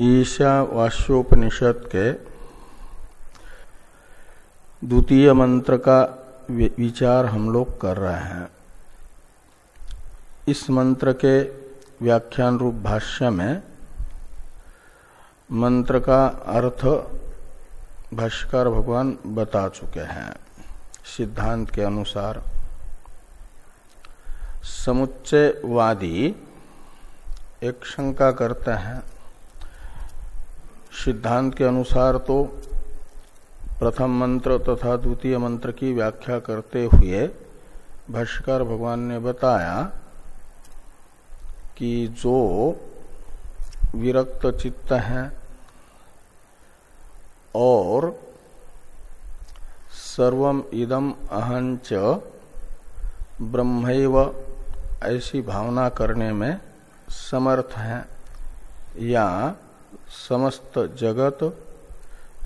ईशावास्योपनिषद के द्वितीय मंत्र का विचार हम लोग कर रहे हैं। इस मंत्र के व्याख्यान रूप भाष्य में मंत्र का अर्थ भाष्कर भगवान बता चुके हैं। सिद्धांत के अनुसार समुच्चयवादी एक शंका करते हैं सिद्धांत के अनुसार तो प्रथम मंत्र तथा द्वितीय मंत्र की व्याख्या करते हुए भाष्कर भगवान ने बताया कि जो विरक्त चित्त हैं और सर्वम इदम अहंच ब्रह्मैव ऐसी भावना करने में समर्थ हैं या समस्त जगत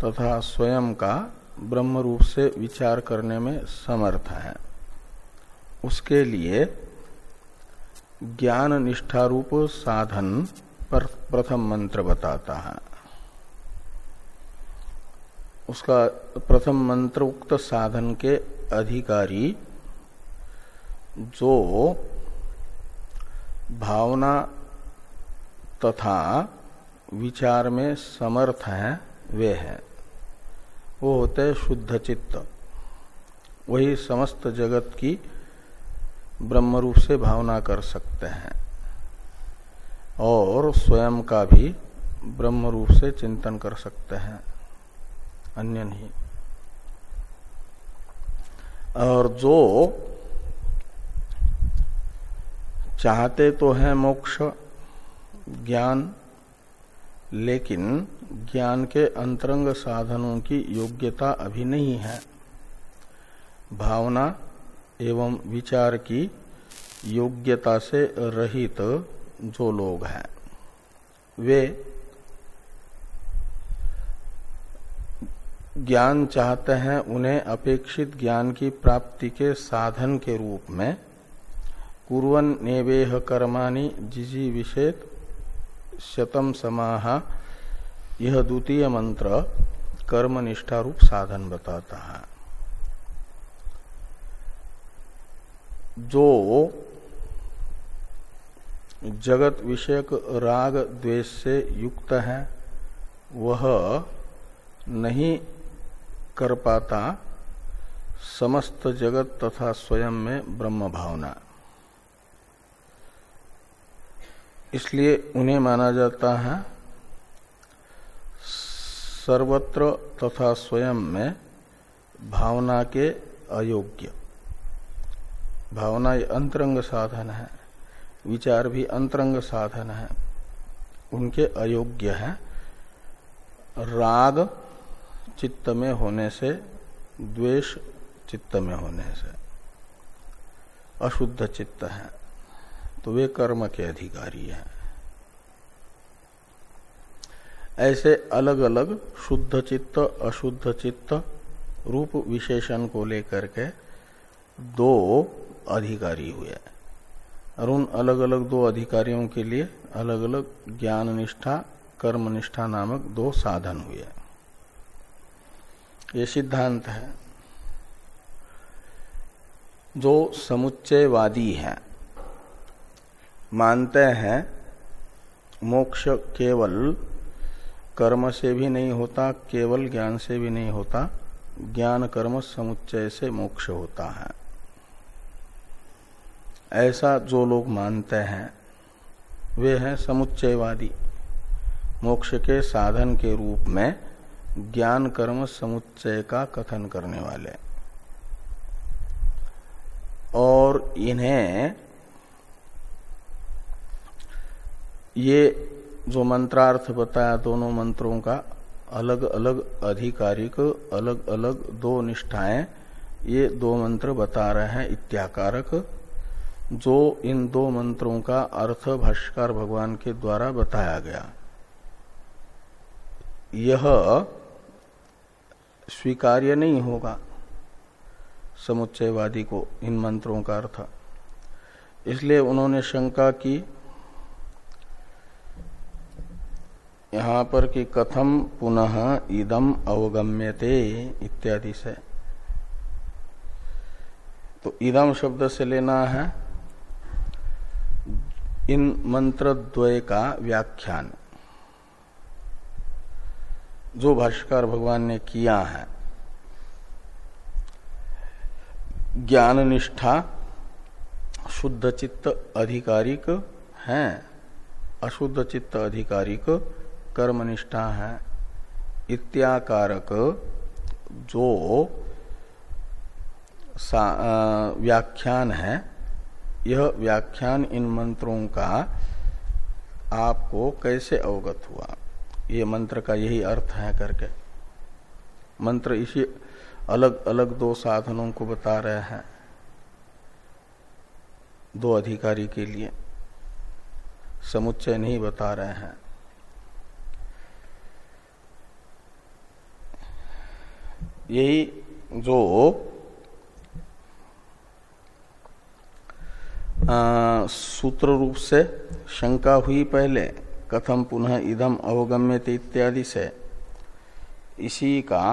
तथा स्वयं का ब्रह्म रूप से विचार करने में समर्थ है। उसके लिए ज्ञान निष्ठारूप साधन पर प्रथम मंत्र बताता है। उसका प्रथम मंत्र उक्त साधन के अधिकारी जो भावना तथा विचार में समर्थ हैं, वे हैं। वो होते शुद्ध चित्त। वही समस्त जगत की ब्रह्म रूप से भावना कर सकते हैं। और स्वयं का भी ब्रह्म रूप से चिंतन कर सकते हैं। अन्य नहीं। और जो चाहते तो हैं मोक्ष, ज्ञान लेकिन ज्ञान के अंतरंग साधनों की योग्यता अभी नहीं है। भावना एवं विचार की योग्यता से रहित जो लोग हैं, वे ज्ञान चाहते हैं उन्हें अपेक्षित ज्ञान की प्राप्ति के साधन के रूप में कुरन नेवेह कर्माणि जिजी विषेत शतम समाह। यह द्वितीय मंत्र कर्म निष्ठा रूप साधन बताता है। जो जगत विषयक राग द्वेष से युक्त है, वह नहीं कर पाता, समस्त जगत तथा स्वयं में ब्रह्म भावना। इसलिए उन्हें माना जाता है सर्वत्र तथा स्वयं में भावना के अयोग्य। भावना अंतरंग साधन है, विचार भी अंतरंग साधन है, उनके अयोग्य है। राग चित्त में होने से, द्वेष चित्त में होने से, अशुद्ध चित्त है। तो वे कर्म के अधिकारी हैं। ऐसे अलग अलग शुद्ध चित्त, अशुद्ध चित्त रूप विशेषण को लेकर के दो अधिकारी हुए और उन अलग अलग दो अधिकारियों के लिए अलग अलग ज्ञान निष्ठा कर्म निष्ठा नामक दो साधन हुए ये सिद्धांत है। जो समुच्चयवादी है। मानते हैं, मोक्ष केवल कर्म से भी नहीं होता, केवल ज्ञान से भी नहीं होता, ज्ञान कर्म समुच्चय से मोक्ष होता है। ऐसा जो लोग मानते हैं, वे हैं समुच्चयवादी। मोक्ष के साधन के रूप में ज्ञान कर्म समुच्चय का कथन करने वाले। और इन्हें ये जो मंत्रार्थ बताया दोनों मंत्रों का, अलग अलग आधिकारिक, अलग अलग दो निष्ठाएँ, ये दो मंत्र बता रहे हैं इत्याकारक, जो इन दो मंत्रों का अर्थ भाष्कर भगवान के द्वारा बताया गया। यह स्वीकार्य नहीं होगा समुच्चयवादी को इन मंत्रों का अर्थ। इसलिए उन्होंने शंका की यहाँ पर कि कथम पुनः इदम अवगम्यते इत्यादि से। तो इदम शब्द से लेना है इन मंत्र द्वय का व्याख्यान। जो भाष्कर भगवान ने किया है। ज्ञान निष्ठा शुद्ध चित्त अधिकारिक है अशुद्ध चित्त अधिकारिक कर्मनिष्ठा है, इत्याकारक जो व्याख्यान है, यह व्याख्यान इन मंत्रों का आपको कैसे अवगत हुआ? ये मंत्र का यही अर्थ है करके। मंत्र इसी अलग अलग दो साधनों को बता रहे हैं, दो अधिकारी के लिए। समुच्चय नहीं बता रहे हैं। यही जो आ, सूत्र रूप से शंका हुई पहले कथम पुनः इदम अवगम्यते इत्यादि से इसी का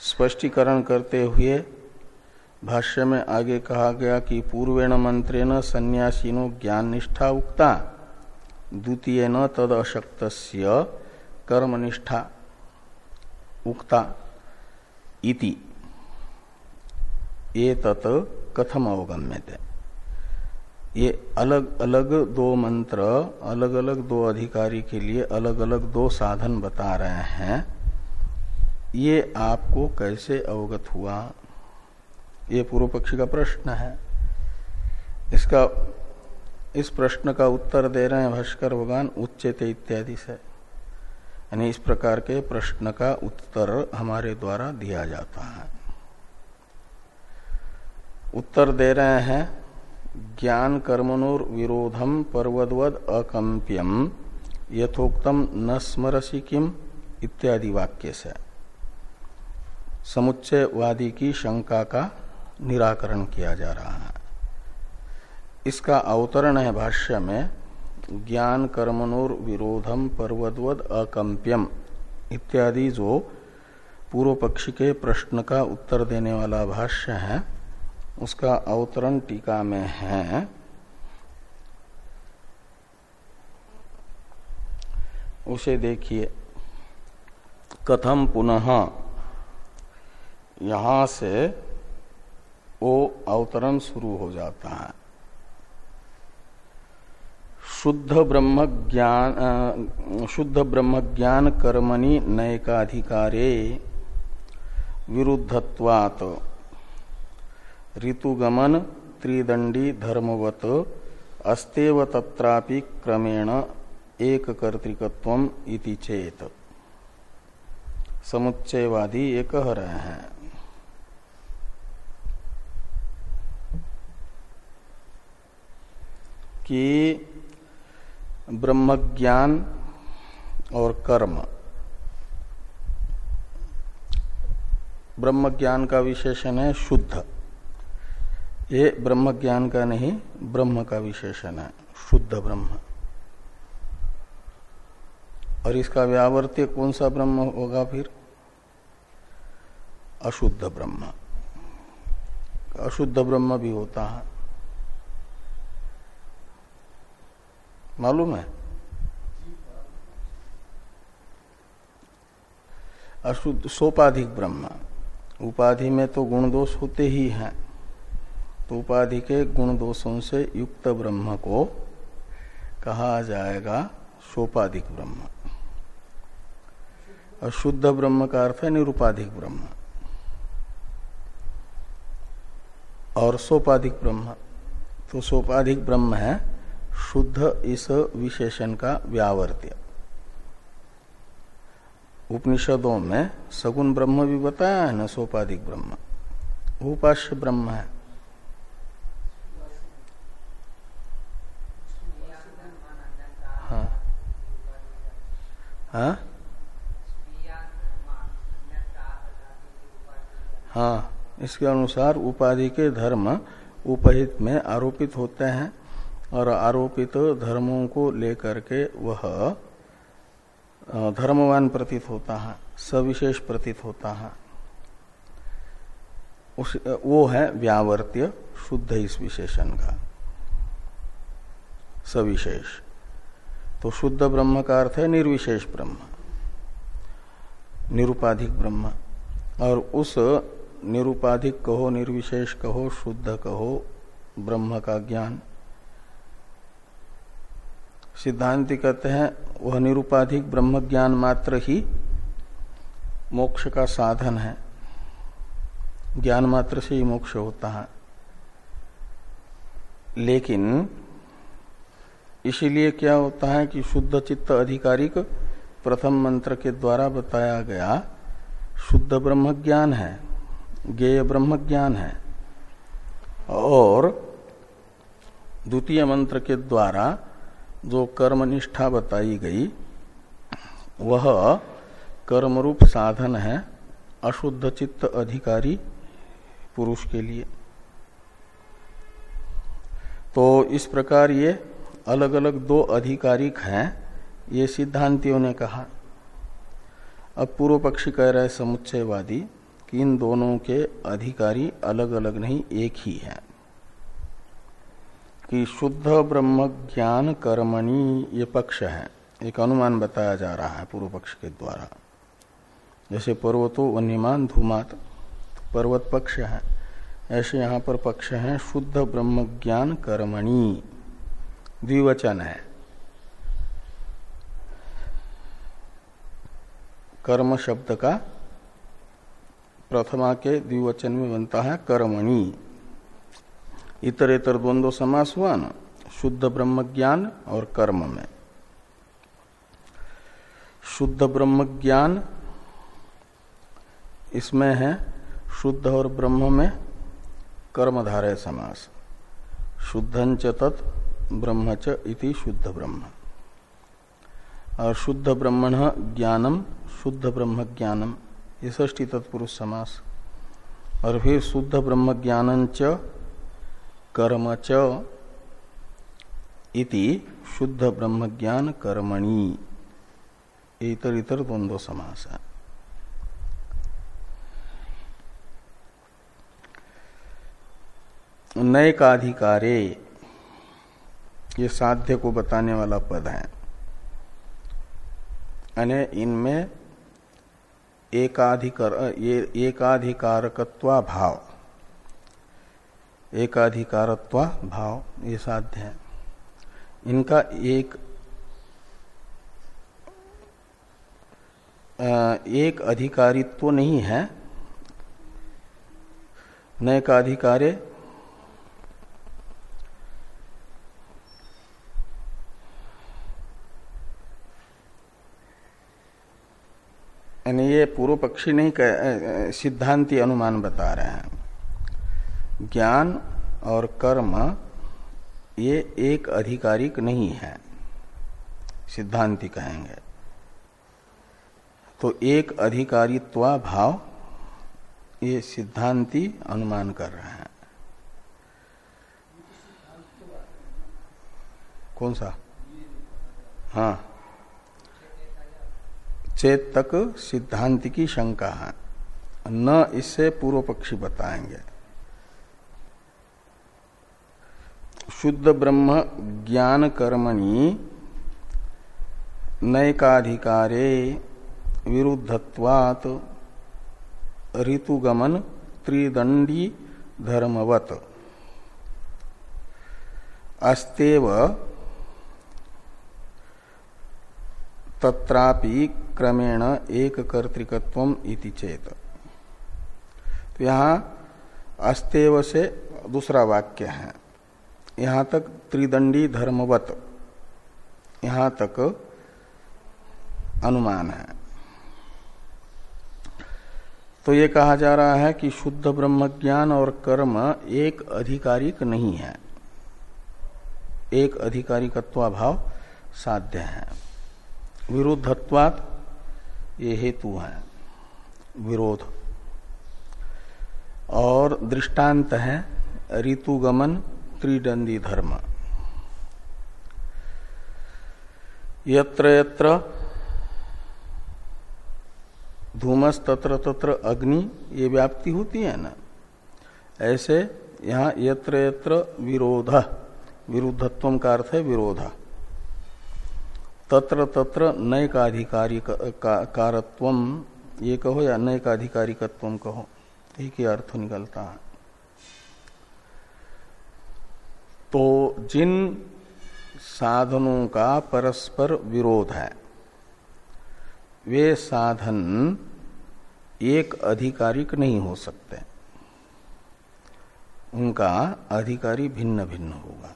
स्पष्टीकरण करते हुए भाष्य में आगे कहा गया कि पूर्वेण मंत्रेण संन्यासीनो ज्ञान निष्ठा उक्ता द्वितीय न तद अशक्त कर्मनिष्ठा उक्ता। इति। ये तत् कथम अवगम्यते? ये अलग अलग दो मंत्र, अलग अलग दो अधिकारी के लिए अलग अलग दो साधन बता रहे हैं। ये आपको कैसे अवगत हुआ? ये पूर्व पक्षी का प्रश्न है। इसका, इस प्रश्न का उत्तर दे रहे हैं भास्कर भगवान, उच्चते इत्यादि से। यानी इस प्रकार के प्रश्न का उत्तर हमारे द्वारा दिया जाता है। उत्तर दे रहे हैं, ज्ञान कर्मणोर विरोधम पर्वदवद अकंप्यम, यथोक्तम न स्मरसी किम, इत्यादि वाक्य से। समुच्चयवादी की शंका का निराकरण किया जा रहा है। इसका अवतरण है भाष्य में ज्ञान कर्मणोर विरोधम पर्वदवद अकंप्यम इत्यादि जो पूर्व पक्षी के प्रश्न का उत्तर देने वाला भाष्य है, उसका अवतरण टीका में है। उसे देखिए। कथम पुनः यहाँ से वो अवतरण शुरू हो जाता है। शुद्ध ब्रह्म ज्ञान शुद्ध ब्रह्म ज्ञान कर्मणि नयकाधिकारे विरुद्धत्वात्। ऋतुगमन, त्रिदंडी, धर्मवत, अस्तेव तत्रापि क्रमेण एक कर्तिकत्व इति चेत। समुच्चयवादी ये कह रहे हैं कि ब्रह्मज्ञान और कर्म। ब्रह्मज्ञान का विशेषण है शुद्ध। ये ब्रह्म ज्ञान का नहीं, ब्रह्म का विशेषण है, शुद्ध ब्रह्म। और इसका व्यावर्त्य कौन सा ब्रह्म होगा फिर? अशुद्ध ब्रह्म। अशुद्ध ब्रह्म भी होता है। मालूम है? अशुद्ध सोपाधिक ब्रह्म। उपाधि में तो गुण दोष होते ही हैं। तो उपाधि के गुण दोषों से युक्त ब्रह्म को कहा जाएगा सोपाधिक ब्रह्म। और शुद्ध ब्रह्म का अर्थ है निरुपाधिक ब्रह्म। और सोपाधिक ब्रह्म तो सोपाधिक ब्रह्म है शुद्ध इस विशेषण का व्यावर्त्य। उपनिषदों में सगुण ब्रह्म भी बताया है, ना सोपाधिक ब्रह्म। उपास्य ब्रह्म है। हाँ। हाँ? इसके अनुसार उपाधि के धर्म उपहित में आरोपित होते हैं। और आरोपित धर्मों को लेकर के वह धर्मवान प्रतीत होता है, सविशेष प्रतीत होता है। उस वो है व्यावर्त्य शुद्ध इस विशेषण का। सविशेष। तो शुद्ध ब्रह्म का अर्थ है निर्विशेष ब्रह्म, निरुपाधिक ब्रह्म। और उस निरुपाधिक कहो, निर्विशेष कहो, शुद्ध कहो, ब्रह्म का ज्ञान सिद्धांति कहते हैं, वह निरुपाधिक ब्रह्म ज्ञान मात्र ही मोक्ष का साधन है। ज्ञान मात्र से ही मोक्ष होता है। लेकिन इसीलिए क्या होता है कि शुद्ध चित्त अधिकारिक प्रथम मंत्र के द्वारा बताया गया, शुद्ध ब्रह्म ज्ञान है, ज्ञेय ब्रह्म ज्ञान है। और द्वितीय मंत्र के द्वारा जो कर्म निष्ठा बताई गई, वह कर्मरूप साधन है, अशुद्ध चित्त अधिकारी पुरुष के लिए। तो इस प्रकार ये अलग अलग दो अधिकारिक हैं, ये सिद्धांतियों ने कहा। अब पूर्व पक्षी कह रहे समुच्चयवादी कि इन दोनों के अधिकारी अलग अलग नहीं, एक ही है। कि शुद्ध ब्रह्म ज्ञान कर्मणि ये पक्ष है। एक अनुमान बताया जा रहा है पूर्व पक्ष के द्वारा। जैसे पर्वतो वन्यमान धूमात, पर्वत पक्ष है। ऐसे यहाँ पर पक्ष है शुद्ध ब्रह्म ज्ञान कर्मणि। द्विवचन है। कर्म शब्द का प्रथमा के द्विवचन में बनता है कर्मणि। इतर इतर द्वंद्व समास हुआ ना, शुद्ध ब्रह्म ज्ञान और कर्म में। शुद्ध ब्रह्म ज्ञान इसमें है शुद्ध और ब्रह्म में कर्मधारय समास। शुद्धंच तत्, ब्रह्मच इति शुद्ध ब्रह्म। और शुद्ध ब्रह्मण ज्ञानम, शुद्ध ब्रह्म ज्ञानम ये ष्टी तत्पुरुष समास। और फिर शुद्ध ब्रह्म ज्ञान च कर्म च इति शुद्ध ब्रह्म ज्ञान कर्मणि। इतर इतर द्वंद्व समास। है नए का अधिकारे ये साध्य को बताने वाला पद है। यानी इनमें एकाधिकार, ये एकाधिकारकत्वा भाव एकाधिकारत्वा भाव, ये साध्य है। इनका एक एक अधिकारित्व नहीं है। नए का अधिकारे यानी ये पूर्व पक्षी नहीं सिद्धांति अनुमान बता रहे हैं। ज्ञान और कर्म ये एक अधिकारिक नहीं है, सिद्धांति कहेंगे। तो एक अधिकारित्वा भाव ये सिद्धांति अनुमान कर रहे हैं। कौन सा? हाँ। चेत तक सिद्धांत की शंका है। न इससे पूर्व पक्षी बताएँगे। शुद्ध ब्रह्म ज्ञान कर्मणि नैकाधिकारे विरुद्धत्वात् ऋतुगमन त्रिदंडी धर्मवत। अस्तेव तत्रापि क्रमेण एक कर्तिकत्व इति चेत। तो यहाँ अस्तेव से दूसरा वाक्य है। यहाँ तक त्रिदंडी धर्मवत, यहाँ तक अनुमान है। तो ये कहा जा रहा है कि शुद्ध ब्रह्म ज्ञान और कर्म एक अधिकारिक नहीं है। एक अधिकारिकत्वाभाव साध्य है। विरुद्धत्वात् ये हेतु है। विरोध। और दृष्टांत है ऋतुगमन त्रिदंडी धर्म। यत्र यत्र धूमस तत्र तत्र अग्नि, ये व्याप्ति होती है ना? ऐसे यहाँ यत्र यत्र विरोध विरुद्धत्व का अर्थ है विरोध। तत्र तत्र नय का अधिकारी ये कहो या नय का अधिकारिकत्व कहो, एक ही अर्थ निकलता है। तो जिन साधनों का परस्पर विरोध है, वे साधन एक अधिकारिक नहीं हो सकते। उनका अधिकारी भिन्न भिन्न होगा।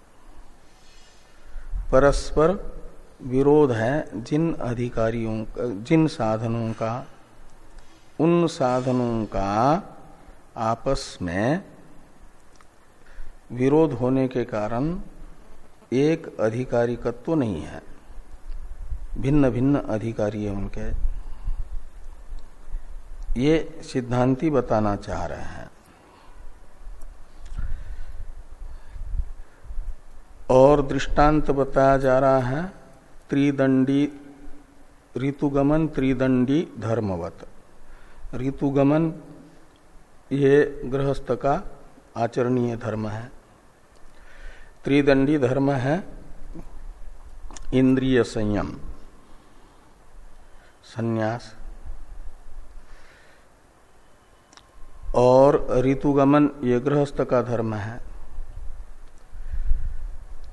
परस्पर विरोध है जिन अधिकारियों जिन साधनों का, उन साधनों का आपस में विरोध होने के कारण एक अधिकारिकत्व नहीं है। भिन्न भिन्न अधिकारी है उनके। ये सिद्धांति बताना चाह रहे हैं। और दृष्टांत बताया जा रहा है, त्रिदंडी, ऋतुगमन, त्रिदंडी धर्मवत। ऋतुगमन, ये गृहस्थ का आचरणीय धर्म है। त्रिदंडी धर्म है इंद्रिय संयम। संन्यास। और ऋतुगमन ये गृहस्थ का धर्म है।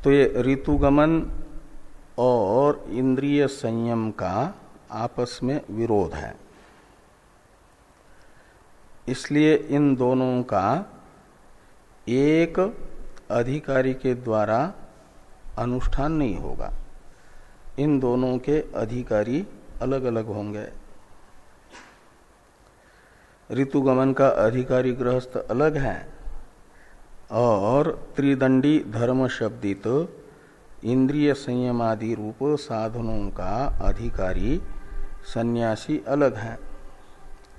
तो ये ऋतुगमन और इंद्रिय संयम का आपस में विरोध है। इसलिए इन दोनों का एक अधिकारी के द्वारा अनुष्ठान नहीं होगा। इन दोनों के अधिकारी अलग अलग होंगे। ऋतुगमन का अधिकारी गृहस्थ अलग है और त्रिदंडी धर्म शब्दित इंद्रिय संयमादि रूप साधनों का अधिकारी सन्यासी अलग है।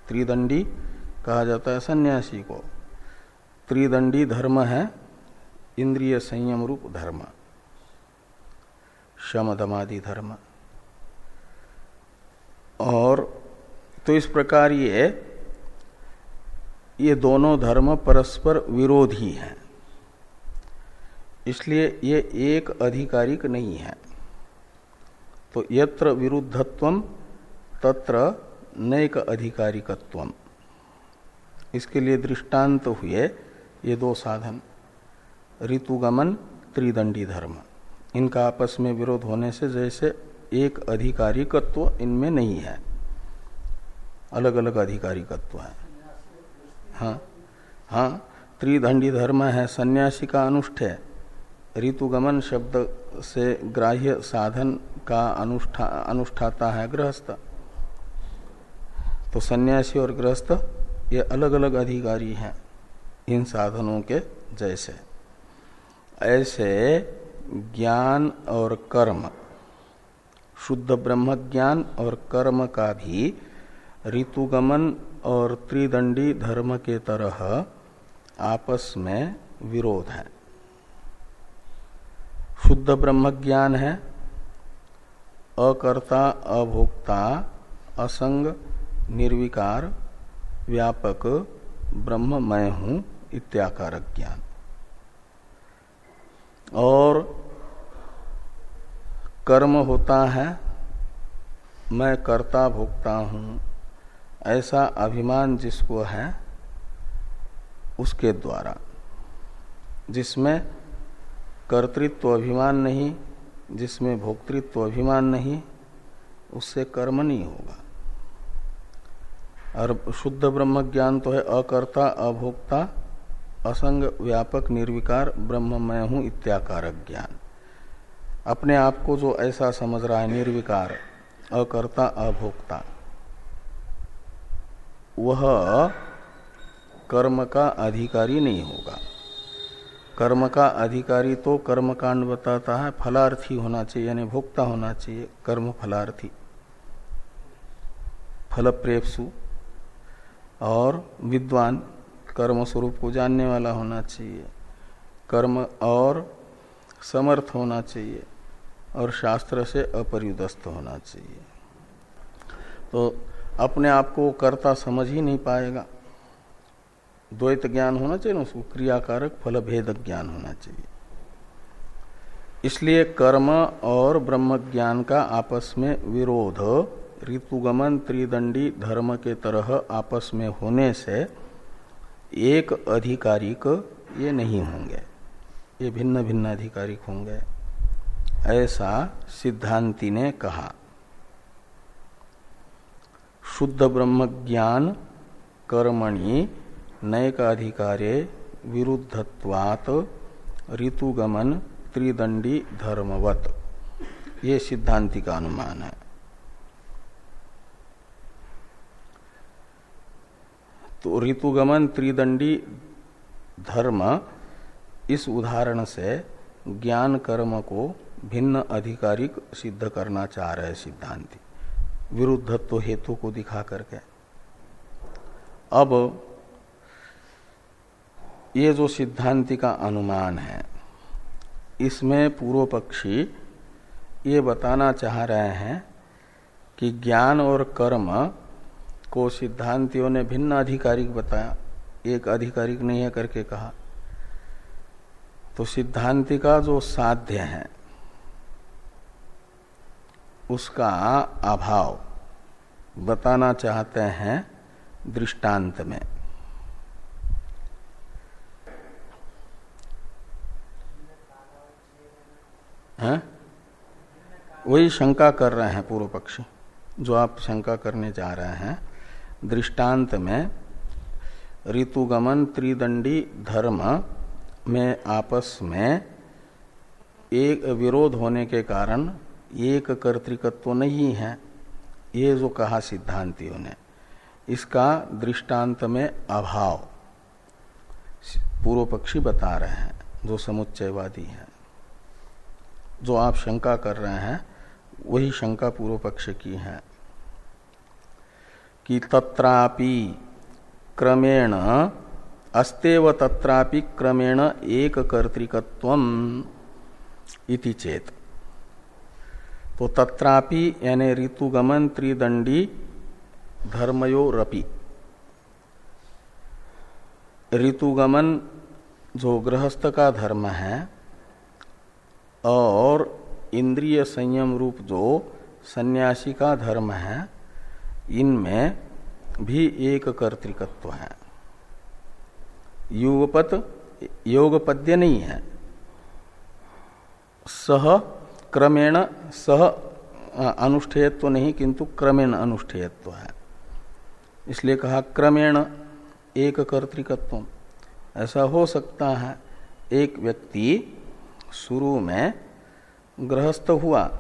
त्रिदंडी कहा जाता है सन्यासी को। त्रिदंडी धर्म है इंद्रिय संयम रूप धर्म शमदमादि धर्म। और तो इस प्रकार ये ये दोनों धर्म परस्पर विरोधी हैं। इसलिए ये एक अधिकारिक नहीं है। तो यत्र विरुद्धत्व, तत्र नैक अधिकारिकत्व इसके लिए दृष्टांत हुए ये दो साधन। ऋतुगमन त्रिदंडी धर्म। इनका आपस में विरोध होने से जैसे एक अधिकारिकत्व इनमें नहीं है। अलग अलग अधिकारिकत्व है। हाँ हाँ त्रिदंडी धर्म है, सन्यासी का अनुष्ठेय ऋतुगमन शब्द से ग्राह्य साधन का अनुष्ठा, अनुष्ठाता है गृहस्थ। तो सन्यासी और गृहस्थ ये अलग अलग अधिकारी हैं इन साधनों के जैसे। ऐसे ज्ञान और कर्म, शुद्ध ब्रह्म ज्ञान और कर्म का भी ऋतुगमन और त्रिदंडी धर्म के तरह आपस में विरोध है। शुद्ध ब्रह्म ज्ञान है, अकर्ता, अभोक्ता, असंग, निर्विकार, व्यापक ब्रह्म मैं हूँ इत्याकारक ज्ञान। और कर्म होता है, मैं कर्ता भोगता हूँ। ऐसा अभिमान जिसको है, उसके द्वारा। जिसमें कर्तृत्व अभिमान नहीं, जिसमें भोक्तृत्व अभिमान नहीं, उससे कर्म नहीं होगा। और शुद्ध ब्रह्म ज्ञान तो है अकर्ता, अभोक्ता असंग, व्यापक, निर्विकार ब्रह्म मैं हूँ इत्याकारक ज्ञान। अपने आप को जो ऐसा समझ रहा है, निर्विकार, अकर्ता, अभोक्ता, वह कर्म का अधिकारी नहीं होगा। कर्म का अधिकारी तो कर्म कांड बताता है, फलार्थी होना चाहिए, यानी भोक्ता होना चाहिए, कर्म फलार्थी फल प्रेपसु और विद्वान कर्म स्वरूप को जानने वाला होना चाहिए। कर्म और समर्थ होना चाहिए और शास्त्र से अपरिदस्त होना चाहिए। तो अपने आप को कर्ता समझ ही नहीं पाएगा। द्वैत ज्ञान होना चाहिए ना उसको क्रियाकारक फल भेद ज्ञान होना चाहिए। इसलिए कर्म और ब्रह्म ज्ञान का आपस में विरोध, ऋतुगमन, त्रिदंडी, धर्म के तरह आपस में होने से एक अधिकारिक ये नहीं होंगे। ये भिन्न भिन्न अधिकारिक होंगे। ऐसा सिद्धांति ने कहा। शुद्ध ब्रह्म ज्ञान कर्मणि नैक अधिकारे विरुद्धत्वात ऋतुगमन त्रिदंडी धर्मवत। ये सिद्धांति का अनुमान है। तो ऋतुगमन, त्रिदंडी, धर्म, इस उदाहरण से ज्ञान कर्म को भिन्न अधिकारिक सिद्ध करना चाह रहे सिद्धांति। विरुद्धत्व हेतु को दिखा करके। अब, ये जो सिद्धांति का अनुमान है, इसमें पूर्व पक्षी ये बताना चाह रहे हैं कि ज्ञान और कर्म को सिद्धांतियों ने भिन्न आधिकारिक बताया, एक आधिकारिक नहीं है करके कहा। तो सिद्धांति का जो साध्य है, उसका अभाव बताना चाहते हैं दृष्टांत में। है? वही शंका कर रहे हैं पूर्व पक्षी, जो आप शंका करने जा रहे हैं। दृष्टांत में ऋतुगमन त्रिदंडी धर्म में आपस में एक विरोध होने के कारण एक कर्तिकत्व नहीं है। ये जो कहा सिद्धांतियों ने, इसका दृष्टांत में अभाव। पूर्व पक्षी बता रहे हैं, जो समुच्चयवादी है, जो आप शंका कर रहे हैं, वही शंका पूर्व पक्ष की है। कि तत्रापि क्रमेण, अस्तेव तत्रापि क्रमेण एक कर्तिकत्व इति चेत। तो तत्रापि यानी ऋतुगमन त्रिदंडी धर्मयोरपि। ऋतुगमन जो गृहस्थ का धर्म है, और इंद्रिय संयम रूप जो सन्यासी का धर्म है इनमें भी एक कर्तिकत्व है। युगपत, योगपद्य नहीं है। सह क्रमेण, सह अनुष्ठेयत्व नहीं, किंतु क्रमेण अनुष्ठेयत्व है। इसलिए कहा क्रमेण एक कर्तिकत्व। ऐसा हो सकता है, एक व्यक्ति शुरू में गृहस्थ हुआ,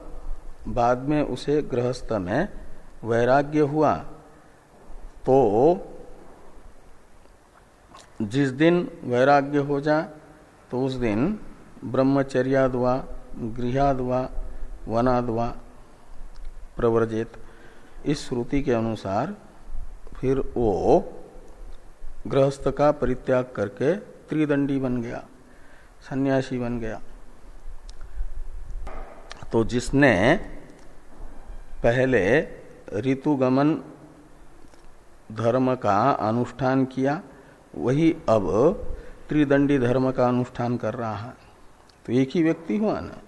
बाद में उसे गृहस्थ में वैराग्य हुआ तो जिस दिन वैराग्य हो जाए तो उस दिन ब्रह्मचर्यादवा गृहादवा वनादवा प्रव्रजित। इस श्रुति के अनुसार फिर वो गृहस्थ का परित्याग करके त्रिदंडी बन गया, सन्यासी बन गया। तो जिसने पहले ऋतुगमन धर्म का अनुष्ठान किया, वही अब त्रिदंडी धर्म का अनुष्ठान कर रहा है। तो एक ही व्यक्ति हुआ ना?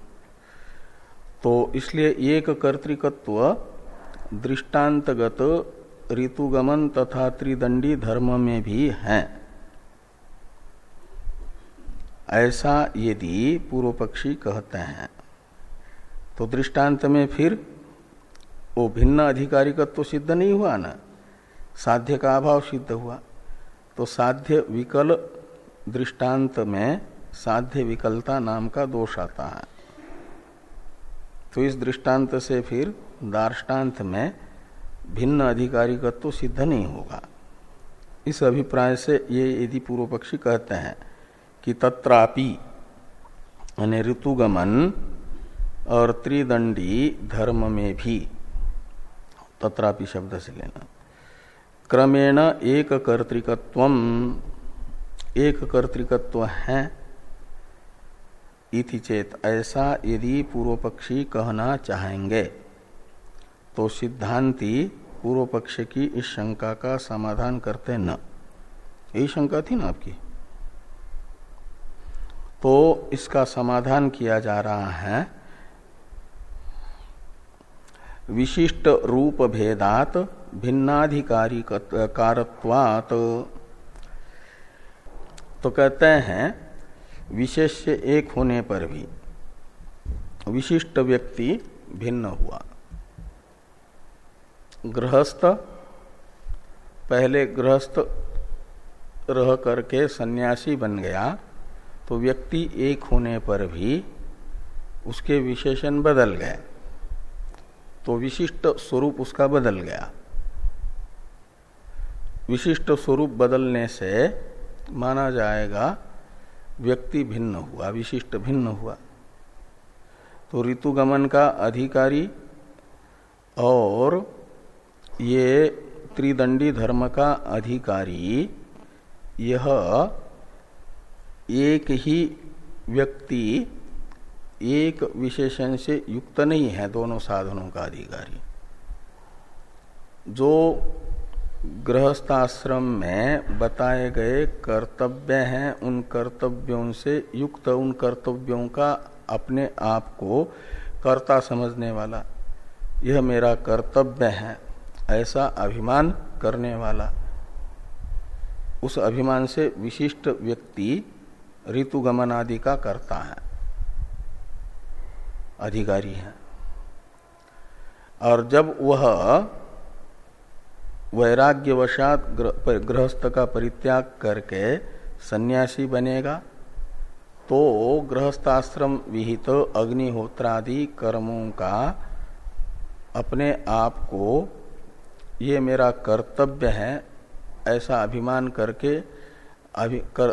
तो इसलिए एक कर्तिकत्व दृष्टांतगत ऋतुगमन तथा त्रिदंडी धर्म में भी है। ऐसा यदि पूर्व पक्षी कहते हैं तो दृष्टांत में फिर वो भिन्न अधिकारिकत्व सिद्ध नहीं हुआ ना। साध्य का अभाव सिद्ध हुआ। तो साध्य विकल दृष्टांत में साध्य विकलता नाम का दोष आता है। तो इस दृष्टांत से फिर दार्टान्त में भिन्न अधिकारिकत्व तो सिद्ध नहीं होगा। इस अभिप्राय से ये यदि पूर्व पक्षी कहते हैं कि तत्रापि, यानी ऋतुगमन और त्रिदंडी धर्म में भी तत्रापि शब्द से लेना। क्रमेण एक कर्तिकत्व एक कर्तिकत्व है इति चेत। ऐसा यदि पूर्व पक्षी कहना चाहेंगे तो सिद्धांति पूर्व पक्ष की इस शंका का समाधान करते न। यही शंका थी ना आपकी? तो इसका समाधान किया जा रहा है विशिष्ट रूप भेदात भिन्नाधिकारी कारत्वात। तो कहते हैं, विशेष एक होने पर भी विशिष्ट व्यक्ति भिन्न हुआ। गृहस्थ, पहले गृहस्थ रह करके सन्यासी बन गया तो व्यक्ति एक होने पर भी उसके विशेषण बदल गए। तो विशिष्ट स्वरूप उसका बदल गया। विशिष्ट स्वरूप बदलने से माना जाएगा व्यक्ति भिन्न हुआ, विशिष्ट भिन्न हुआ। तो ऋतुगमन का अधिकारी और ये त्रिदंडी धर्म का अधिकारी, यह एक ही व्यक्ति एक विशेषण से युक्त नहीं है दोनों साधनों का अधिकारी। जो गृहस्थाश्रम में बताए गए कर्तव्य हैं, उन कर्तव्यों से युक्त, उन कर्तव्यों का अपने आप को कर्ता समझने वाला। यह मेरा कर्तव्य है, ऐसा अभिमान करने वाला। उस अभिमान से विशिष्ट व्यक्ति ऋतुगमन आदि का करता है। अधिकारी है। और जब वह वैराग्यवशात गृहस्थ का परित्याग करके सन्यासी बनेगा तो गृहस्थाश्रम विहित अग्निहोत्रादि कर्मों का अपने आप को ये मेरा कर्तव्य है ऐसा अभिमान करके अभि कर,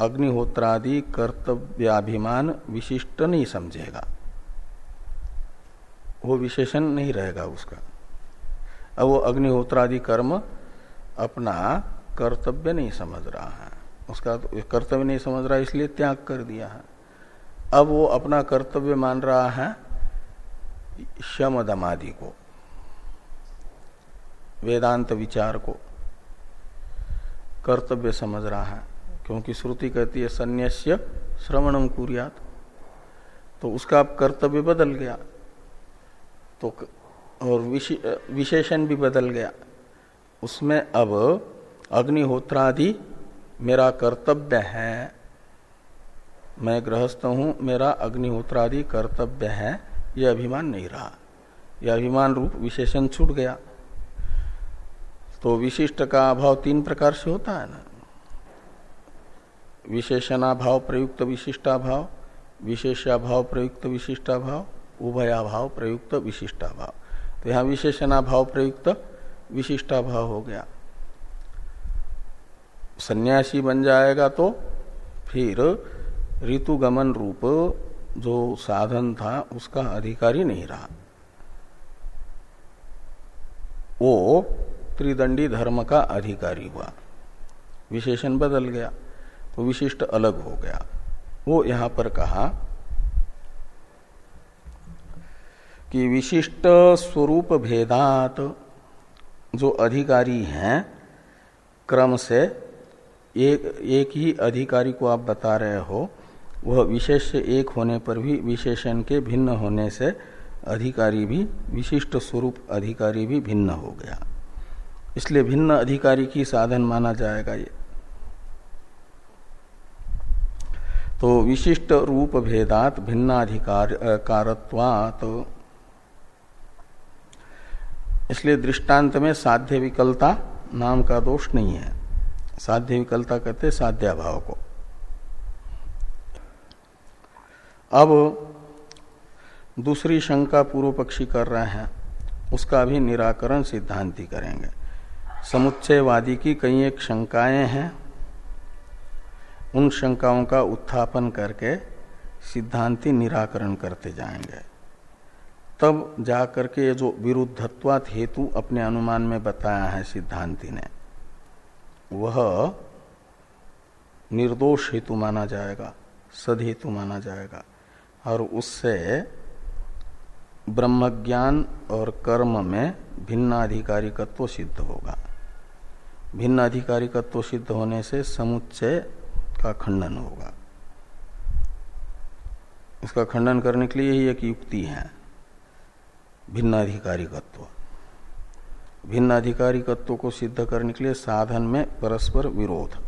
अग्निहोत्रादि कर्तव्याभिमान विशिष्ट नहीं समझेगा। वो विशेषण नहीं रहेगा उसका। अब वो अग्निहोत्रादि कर्म अपना कर्तव्य नहीं समझ रहा है। उसका तो कर्तव्य नहीं समझ रहा, इसलिए त्याग कर दिया है। अब वो अपना कर्तव्य मान रहा है शम दमादि को, वेदांत विचार को। कर्तव्य समझ रहा है, क्योंकि श्रुति कहती है, संन्यास्य श्रवणम कुरियात। तो उसका अब कर्तव्य बदल गया। तो और विशेषण भी बदल गया। उसमें अब अग्निहोत्रादि मेरा कर्तव्य है। मैं गृहस्थ हूँ, मेरा अग्निहोत्रादि कर्तव्य है। यह अभिमान नहीं रहा। यह अभिमान रूप विशेषण छूट गया। तो विशिष्ट का अभाव तीन प्रकार से होता है ना। विशेषणाभाव, प्रयुक्त विशिष्टाभाव, विशेषाभाव, प्रयुक्त विशिष्टाभाव उभयाभाव प्रयुक्त विशिष्टाभाव। तो यहाँ विशेषणाभाव प्रयुक्त विशिष्टाभाव हो गया। सन्यासी बन जाएगा तो फिर ऋतुगमन रूप जो साधन था उसका अधिकारी नहीं रहा। वो त्रिदंडी धर्म का अधिकारी हुआ। विशेषण बदल गया तो विशिष्ट अलग हो गया। वो यहाँ पर कहा कि विशिष्ट स्वरूप भेदात जो अधिकारी हैं, क्रम से एक एक ही अधिकारी को आप बता रहे हो, वह विशेष एक होने पर भी विशेषण के भिन्न होने से अधिकारी भी, विशिष्ट स्वरूप अधिकारी भी भिन्न हो गया। इसलिए भिन्न अधिकारी की साधन माना जाएगा ये। तो विशिष्ट रूप भेदात भिन्नाधिकार कारत्वात इसलिए दृष्टांत में साध्य विकलता नाम का दोष नहीं है। साध्य विकलता कहते साध्याभाव को। अब दूसरी शंका पूर्व पक्षी कर रहे हैं, उसका भी निराकरण सिद्धांति करेंगे। समुच्चयवादी की कई एक शंकाएँ हैं, उन शंकाओं का उत्थापन करके सिद्धांति निराकरण करते जाएँगे। तब जाकर के ये जो विरुद्धत्वात हेतु अपने अनुमान में बताया है सिद्धांति ने, वह निर्दोष हेतु माना जाएगा, सद हेतु माना जाएगा, और उससे ब्रह्मज्ञान और कर्म में भिन्नाधिकारिकत्व सिद्ध होगा। भिन्न अधिकारिकत्व सिद्ध होने से समुच्चय का खंडन होगा। इसका खंडन करने के लिए ही एक युक्ति है। भिन्नाधिकारिकत्व। भिन्न अधिकारिकत्व को सिद्ध करने के लिए साधन में परस्पर विरोध।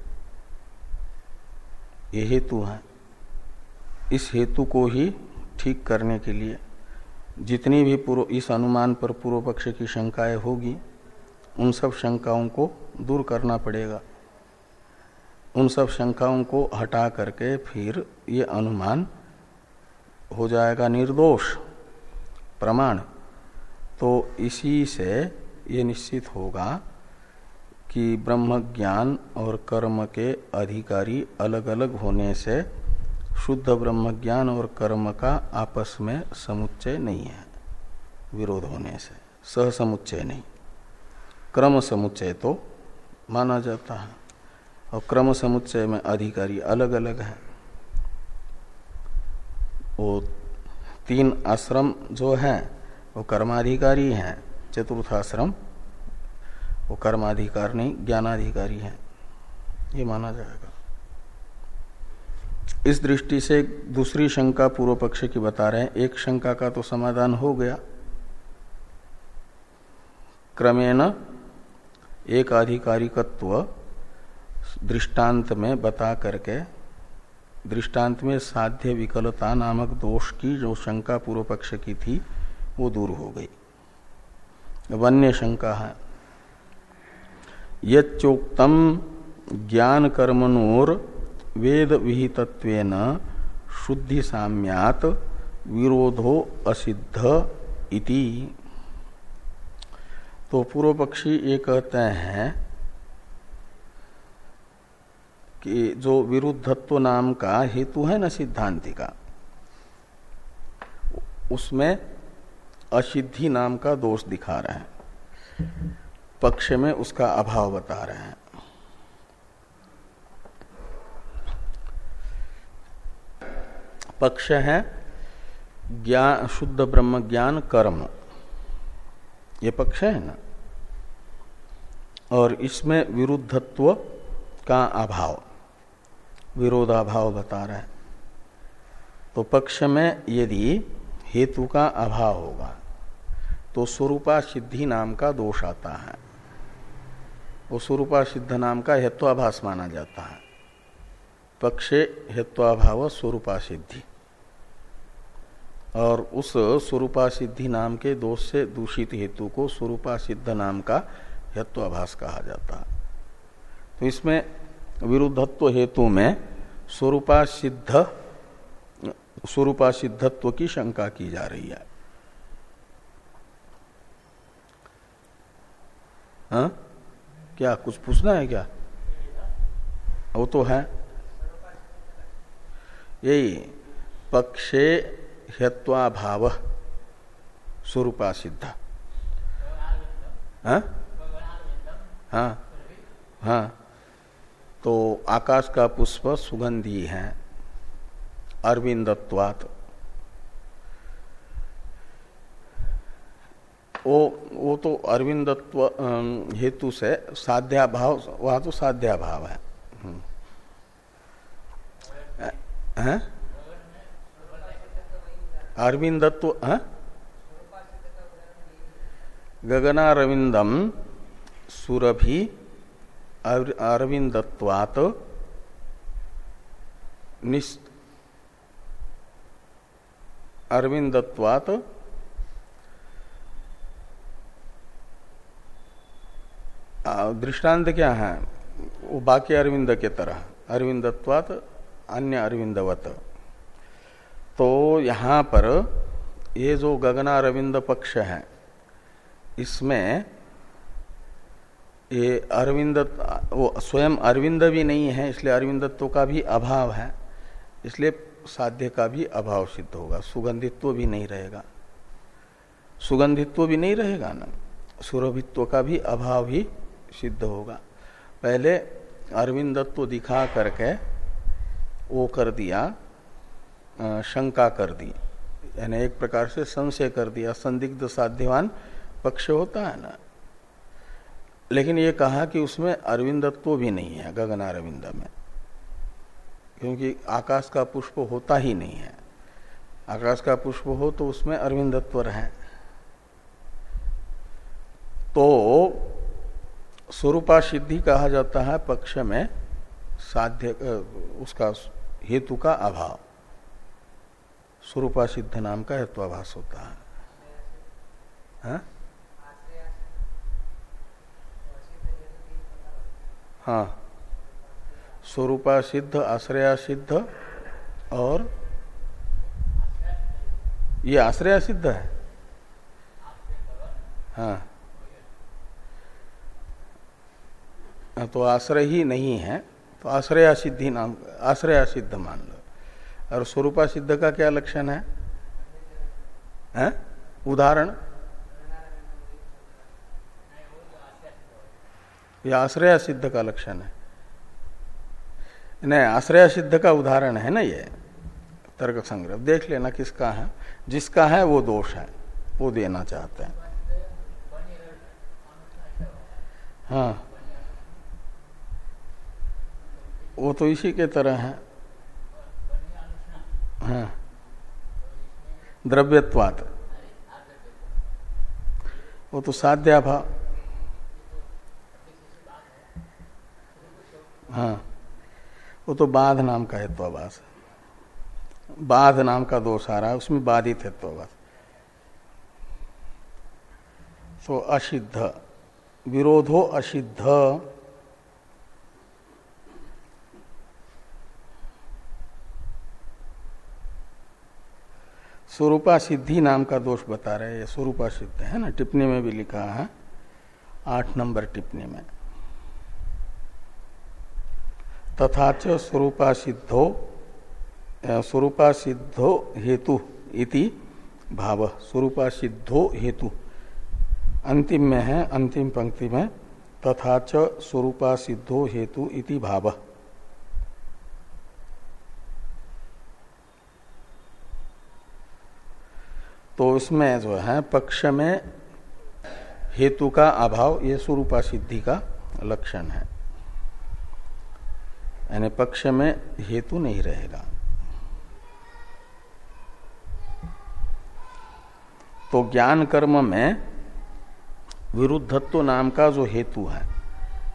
ये हेतु है। इस हेतु को ही ठीक करने के लिए जितनी भी पूर्व, इस अनुमान पर पूर्व पक्ष की शंकाएँ होगी, उन सब शंकाओं को दूर करना पड़ेगा। उन सब शंकाओं को हटा करके फिर ये अनुमान हो जाएगा निर्दोष, प्रमाण। तो इसी से ये निश्चित होगा कि ब्रह्म ज्ञान और कर्म के अधिकारी अलग अलग होने से शुद्ध ब्रह्म ज्ञान और कर्म का आपस में समुच्चय नहीं है, विरोध होने से सह समुच्चय नहीं। क्रम समुच्चय तो माना जाता है, और क्रम समुच्चय में अधिकारी अलग अलग है। वो तीन आश्रम जो है वो कर्माधिकारी हैं चतुर्थ आश्रम वो कर्माधिकार नहीं ज्ञानाधिकारी है। ये माना जाएगा। इस दृष्टि से दूसरी शंका पूर्व पक्ष की बता रहे हैं। एक शंका का तो समाधान हो गया। क्रमेण एक आधिकारिकत्व दृष्टांत में बता करके, दृष्टांत में साध्य विकलता नामक दोष की जो शंका पूर्व पक्ष की थी वो दूर हो गई। वन्य शंका है। योक्तम ज्ञान कर्मणोर वेद विहितत्वेन शुद्धि साम्यात विरोधो असिद्ध इति। तो पूर्व पक्षी ये कहते हैं कि जो विरुद्धत्व नाम का हेतु है न सिद्धांति का, उसमें असिद्धि नाम का दोष दिखा रहे हैं। पक्ष में उसका अभाव बता रहे हैं। पक्ष है ज्ञान शुद्ध ब्रह्म ज्ञान कर्म। ये पक्ष है ना? और इसमें विरुद्धत्व का अभाव, विरोधाभाव बता रहे हैं। तो पक्ष में यदि हेतु का अभाव होगा तो स्वरूपा सिद्धि नाम का दोष आता है। वो स्वरूपा सिद्ध नाम का हेत्वाभास माना जाता है। पक्षे हेत्वाभाव स्वरूपा सिद्धि। और उस स्वरूपा सिद्धि नाम के दोष से दूषित हेतु को स्वरूपा सिद्ध नाम का हेत्वाभास कहा जाता है। तो इसमें विरुद्धत्व हेतु में स्वरूपा सिद्ध, स्वरूपा सिद्धत्व की शंका की जा रही है। हा? क्या, कुछ पूछना है क्या? वो तो है। यही, पक्षे ह्यत्वाभाव स्वरूपा सिद्ध। हाँ? हाँ हाँ। तो आकाश का पुष्प सुगंधी है, अरविंदत्वात। वो वो तो अरविंदत्व हेतु से साध्याभाव, वह तो साध्याभाव है। हम्म। हैं? अरविंदत्व, है? गगनारविंदम सुरभि अरविंदत्वात अरविंदत्वात दृष्टांत क्या है? वो बाकी अरविंद के तरह। अरविंदत्वात अन्य अरविंदवत। तो यहाँ पर ये जो गगना अरविंद पक्ष है, इसमें ये अरविंद, वो स्वयं अरविंद भी नहीं है, इसलिए अरविंदत्व का भी अभाव है। इसलिए साध्य का भी अभाव सिद्ध होगा। सुगंधित्व भी नहीं रहेगा। सुगंधित्व भी नहीं रहेगा ना? सुरभित्व का भी अभाव ही सिद्ध होगा। पहले अरविंदत्व दिखा करके वो कर दिया शंका कर दी। यानी एक प्रकार से संशय कर दिया, संदिग्ध साध्यवान पक्ष होता है ना। लेकिन ये कहा कि उसमें अरविंदत्व भी नहीं है, गगन अरविंद में। क्योंकि आकाश का पुष्प होता ही नहीं है। आकाश का पुष्प हो तो उसमें अरविंदत्व रहे। तो स्वरूपा सिद्धि कहा जाता है पक्ष में साध्य उसका हेतु का अभाव। स्वरूपा सिद्ध नाम का हेत्वाभास होता है। हा? हाँ। स्वरूपा सिद्ध, आश्रया सिद्ध और ये आश्रया सिद्ध है? हाँ। तो आश्रय ही नहीं है तो आश्रया सिद्धि नाम आश्रया सिद्ध मान लो। और स्वरूपा सिद्ध का क्या लक्षण है, है? उदाहरण? यह आश्रय सिद्ध का लक्षण है। नहीं आश्रय सिद्ध का उदाहरण है ना ये? तर्क संग्रह। देख लेना किसका है। जिसका है वो दोष है। वो देना चाहते हैं। हाँ। वो तो इसी के तरह है। हाँ। वो तो साध्याभाव हाँ। वो तो बाध नाम का हेत्वाभास बाध नाम का दोष आ रहा है, उसमें बाधित हेत्वाभास तो असिद्ध। विरोधो असिद्ध। स्वरूपा सिद्धि नाम का दोष बता रहे हैं स्वरूपा सिद्ध है ना, टिप्पणी में भी लिखा है, आठ नंबर टिप्पणी में। तथा च स्वरूपा सिद्धो स्वरूपा सिद्धो हेतु इति भाव, स्वरूपा सिद्धो हेतु। अंतिम में है, अंतिम पंक्ति में, तथा च स्वरूपा सिद्धो हेतु इति भाव। तो इसमें जो है, पक्ष में हेतु का अभाव, ये स्वरूपा सिद्धि का लक्षण है। यानी पक्ष में हेतु नहीं रहेगा। तो ज्ञान कर्म में विरुद्धत्व नाम का जो हेतु है,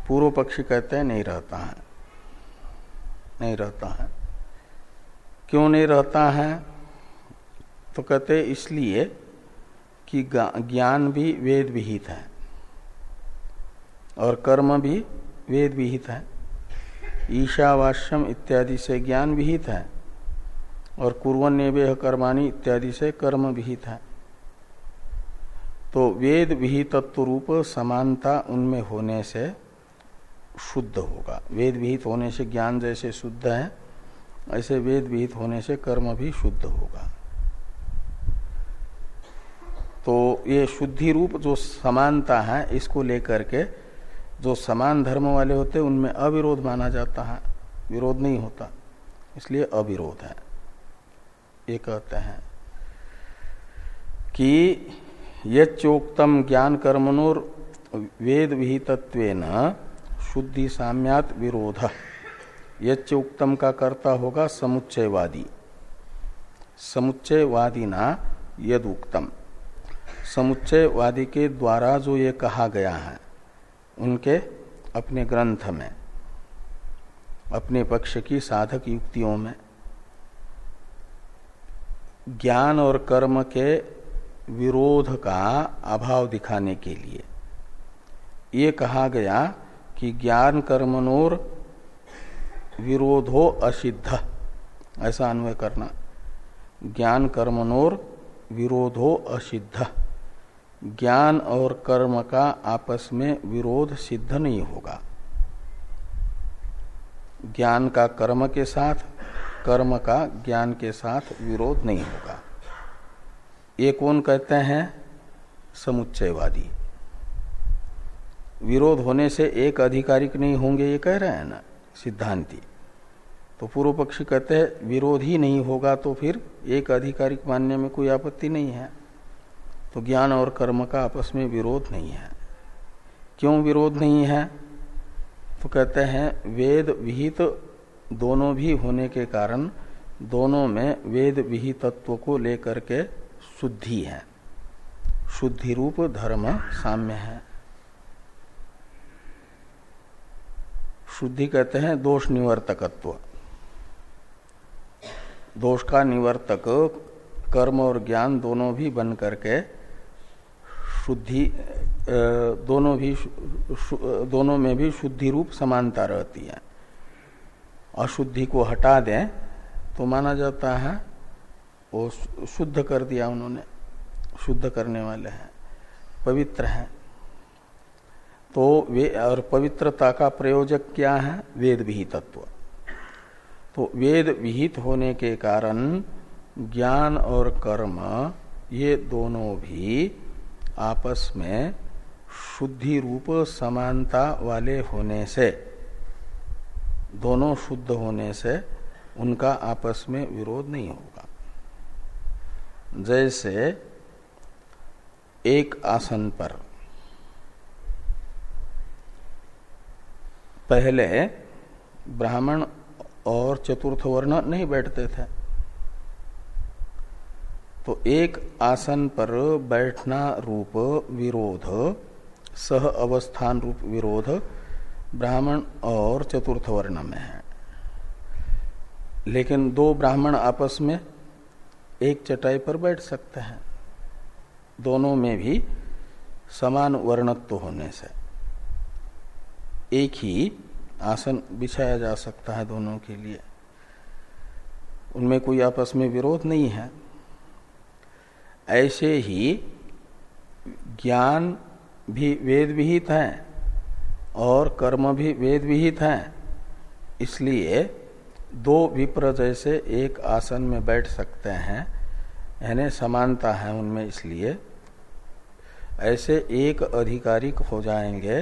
पूर्व पक्षी कहते हैं, नहीं रहता है। नहीं रहता है। क्यों नहीं रहता है? तो कहते इसलिए कि ज्ञान भी वेद विहित है और कर्म भी वेद विहित है। ईशावास्यम इत्यादि से ज्ञान विहित है और कुरन्य कर्माणी इत्यादि से कर्म विहित है। तो वेद विहितत्व रूप समानता उनमें होने से शुद्ध होगा। वेद विहित होने से ज्ञान जैसे शुद्ध है, ऐसे वेद विहित होने से कर्म भी शुद्ध होगा। तो ये शुद्धि रूप जो समानता है, इसको लेकर के जो समान धर्म वाले होते हैं, उनमें अविरोध माना जाता है। विरोध नहीं होता, इसलिए अविरोध है। ये कहते हैं कि ये चोक्तम ज्ञान कर्मणोर वेद विहितत्व शुद्धि साम्यात विरोध। यच्चोक्तम का कर्ता होगा समुच्चयवादी। समुच्चयवादी ना यद उक्तम समुच्चयवादी के द्वारा जो ये कहा गया है, उनके अपने ग्रंथ में, अपने पक्ष की साधक युक्तियों में, ज्ञान और कर्म के विरोध का अभाव दिखाने के लिए, ये कहा गया कि ज्ञान कर्मनोर विरोधो असिद्ध। ऐसा अन्वय करना। ज्ञान कर्मनोर विरोधो असिद्ध। ज्ञान और कर्म का आपस में विरोध सिद्ध नहीं होगा। ज्ञान का कर्म के साथ, कर्म का ज्ञान के साथ विरोध नहीं होगा। ये कौन कहते हैं? समुच्चयवादी। विरोध होने से एक अधिकारिक नहीं होंगे, ये कह रहे हैं ना, सिद्धांति। तो पूर्व पक्षी कहते हैं, विरोध ही नहीं होगा तो फिर एक अधिकारिक मानने में कोई आपत्ति नहीं है। तो ज्ञान और कर्म का आपस में विरोध नहीं है। क्यों विरोध नहीं है? तो कहते हैं, वेद विहित दोनों भी होने के कारण दोनों में वेद विहित तत्व को लेकर के शुद्धि है। शुद्धि रूप धर्म साम्य है। शुद्धि कहते हैं दोष निवर्तकत्व। दोष का निवर्तक कर्म और ज्ञान दोनों भी बन करके शुद्धि दोनों भी दोनों में भी शुद्धि रूप समानता रहती है। अशुद्धि को हटा दें तो माना जाता है, वो शुद्ध कर दिया उन्होंने, शुद्ध करने वाले हैं, पवित्र हैं। तो वे, और पवित्रता का प्रयोजक क्या है? वेद विहित तत्व। तो वेद विहित होने के कारण ज्ञान और कर्म, ये दोनों भी आपस में शुद्धि रूप समानता वाले होने से, दोनों शुद्ध होने से उनका आपस में विरोध नहीं होगा। जैसे एक आसन पर पहले ब्राह्मण और चतुर्थ वर्ण नहीं बैठते थे। तो एक आसन पर बैठना रूप विरोध, सह अवस्थान रूप विरोध, ब्राह्मण और चतुर्थ वर्ण में है। लेकिन दो ब्राह्मण आपस में एक चटाई पर बैठ सकते हैं। दोनों में भी समान वर्णत्व होने से एक ही आसन बिछाया जा सकता है दोनों के लिए। उनमें कोई आपस में विरोध नहीं है। ऐसे ही ज्ञान भी वेद विहित है और कर्म भी वेद विहित है। इसलिए दो विप्र जैसे एक आसन में बैठ सकते हैं, यानी समानता है उनमें इसलिए। ऐसे एक अधिकारिक हो जाएँगे,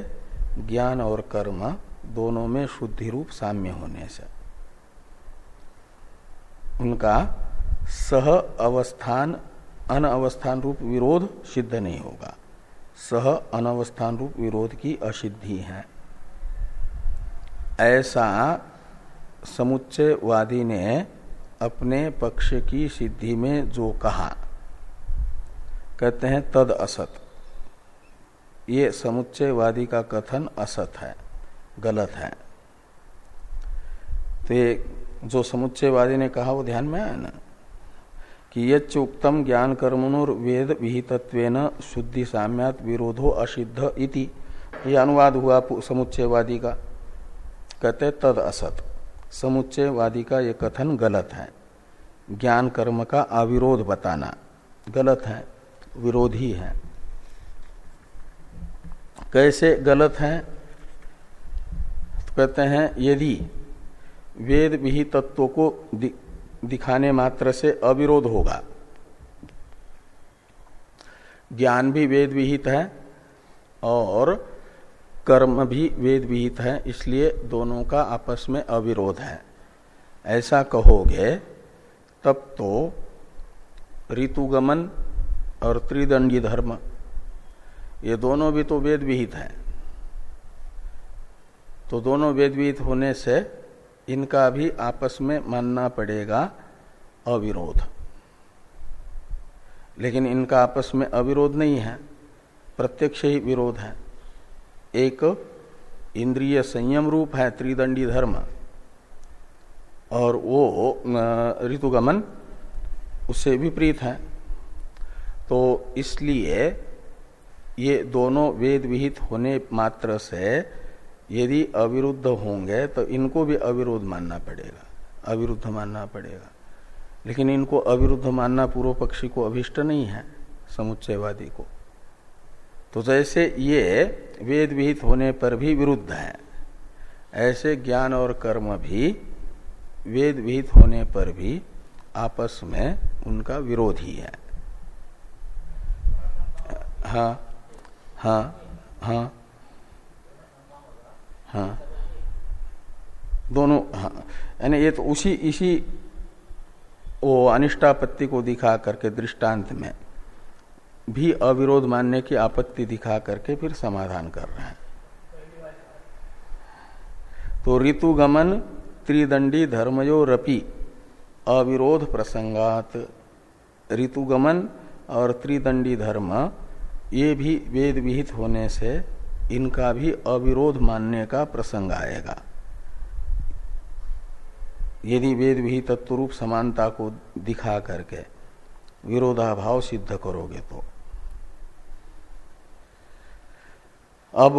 ज्ञान और कर्म दोनों में शुद्धि रूप साम्य होने से। उनका सह अवस्थान अनअवस्थान रूप विरोध सिद्ध नहीं होगा। सह अनवस्थान रूप विरोध की असिद्धि है। ऐसा समुच्चयवादी ने अपने पक्ष की सिद्धि में जो कहा, कहते हैं, तद असत। ये समुच्चयवादी का कथन असत है, गलत है। तो जो समुच्चयवादी ने कहा वो ध्यान में आया ना? कि यच्च उक्तम ज्ञान कर्मणुर वेद विहितत्वेन शुद्धि साम्यात विरोधो असिद्ध इति। ये अनुवाद हुआ समुच्चयवादी का कहते तद असत। समुच्चयवादी का ये कथन गलत है। ज्ञान कर्म का अविरोध बताना गलत है, विरोधी है। कैसे गलत है? कहते हैं, यदि वेद विहित तत्वों को दिखाने मात्र से अविरोध होगा। ज्ञान भी वेद विहित है और कर्म भी वेद विहित है, इसलिए दोनों का आपस में अविरोध है। ऐसा कहोगे, तब तो ऋतुगमन और त्रिदंडी धर्म, ये दोनों भी तो वेद विहित है। तो दोनों वेद विहित होने से इनका भी आपस में मानना पड़ेगा अविरोध। लेकिन इनका आपस में अविरोध नहीं है, प्रत्यक्ष ही विरोध है। एक इंद्रिय संयम रूप है त्रिदंडी धर्म, और वो ऋतुगमन उससे विपरीत है। तो इसलिए ये दोनों वेद विहित होने मात्र से यदि अविरुद्ध होंगे तो इनको भी अविरोध मानना पड़ेगा। अविरुद्ध मानना पड़ेगा। लेकिन इनको अविरुद्ध मानना पूर्व पक्षी को अभिष्ट नहीं है, समुच्चयवादी को। तो जैसे ये वेद विहित होने पर भी विरुद्ध है, ऐसे ज्ञान और कर्म भी वेद विहित होने पर भी आपस में उनका विरोध ही है। हाँ हाँ हाँ। हाँ। दोनों हाँ। यानी ये तो उसी, इसी वो अनिष्टापत्ति को दिखा करके, दृष्टांत में भी अविरोध मानने की आपत्ति दिखा करके फिर समाधान कर रहे हैं। तो ऋतुगमन, त्रिदंडी, धर्मयो, रपि, अविरोध प्रसंगात, ऋतुगमन और त्रिदंडी धर्म, ये भी वेद विहित होने से इनका भी अविरोध मानने का प्रसंग आएगा। यदि वेद भी तत्व रूप समानता को दिखा करके विरोधाभाव सिद्ध करोगे तो। अब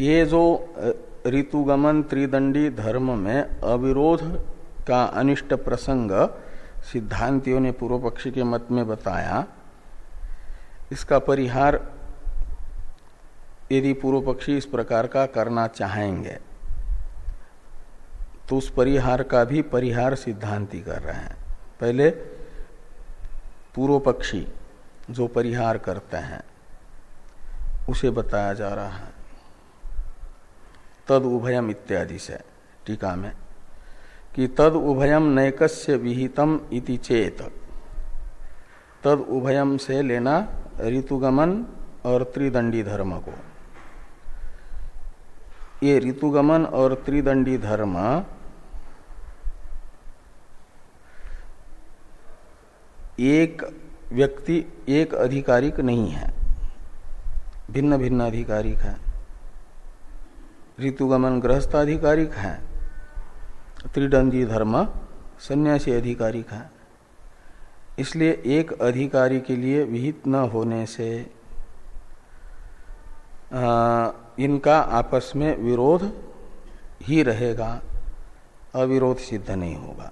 ये जो ऋतुगमन त्रिदंडी धर्म में अविरोध का अनिष्ट प्रसंग सिद्धांतियों ने पूर्व पक्षी के मत में बताया इसका परिहार यदि पूर्व पक्षी इस प्रकार का करना चाहेंगे तो उस परिहार का भी परिहार सिद्धांति कर रहे हैं। पहले पूर्व पक्षी जो परिहार करते हैं, उसे बताया जा रहा है। तद उभयम इत्यादि से टीका में कि तद उभयम नैकस्य विहितम इति चेत, तद उभयम से लेना ऋतुगमन और त्रिदंडी धर्म को। ये ऋतुगमन और त्रिदंडी धर्म एक व्यक्ति, एक अधिकारिक नहीं है। भिन्न भिन्न अधिकारिक है। ऋतुगमन गृहस्थ अधिकारिक है। त्रिदंडी धर्म सन्यासी अधिकारिक है। इसलिए एक अधिकारी के लिए विहित न होने से आ, इनका आपस में विरोध ही रहेगा अविरोध सिद्ध नहीं होगा।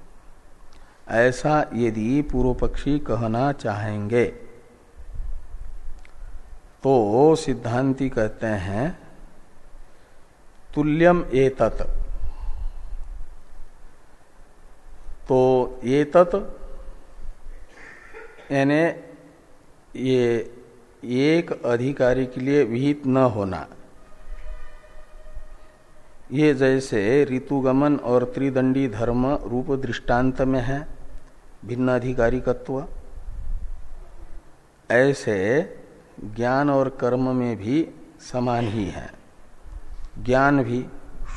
ऐसा यदि पूर्व पक्षी कहना चाहेंगे तो सिद्धांति कहते हैं तुल्यम एतत। तो एतत यानी ये एक अधिकारी के लिए विहित न होना। ये जैसे ऋतुगमन और त्रिदंडी धर्म रूप दृष्टांत में है, भिन्न अधिकारिकत्व ऐसे ज्ञान और कर्म में भी समान ही है। ज्ञान भी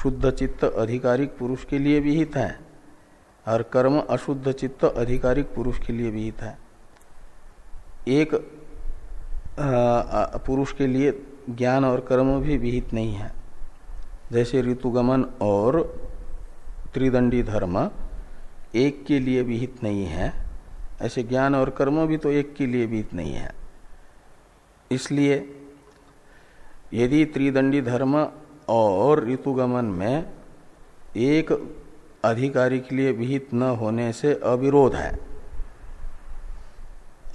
शुद्ध चित्त अधिकारिक पुरुष के लिए विहित है, और कर्म अशुद्ध चित्त अधिकारिक पुरुष के लिए विहित है। एक पुरुष के लिए ज्ञान और कर्म भी विहित नहीं है। जैसे ऋतुगमन और त्रिदंडी धर्म एक के लिए विहित नहीं है, ऐसे ज्ञान और कर्म भी तो एक के लिए विहित नहीं है। इसलिए यदि त्रिदंडी धर्म और ऋतुगमन में एक अधिकारी के लिए विहित न होने से अविरोध है।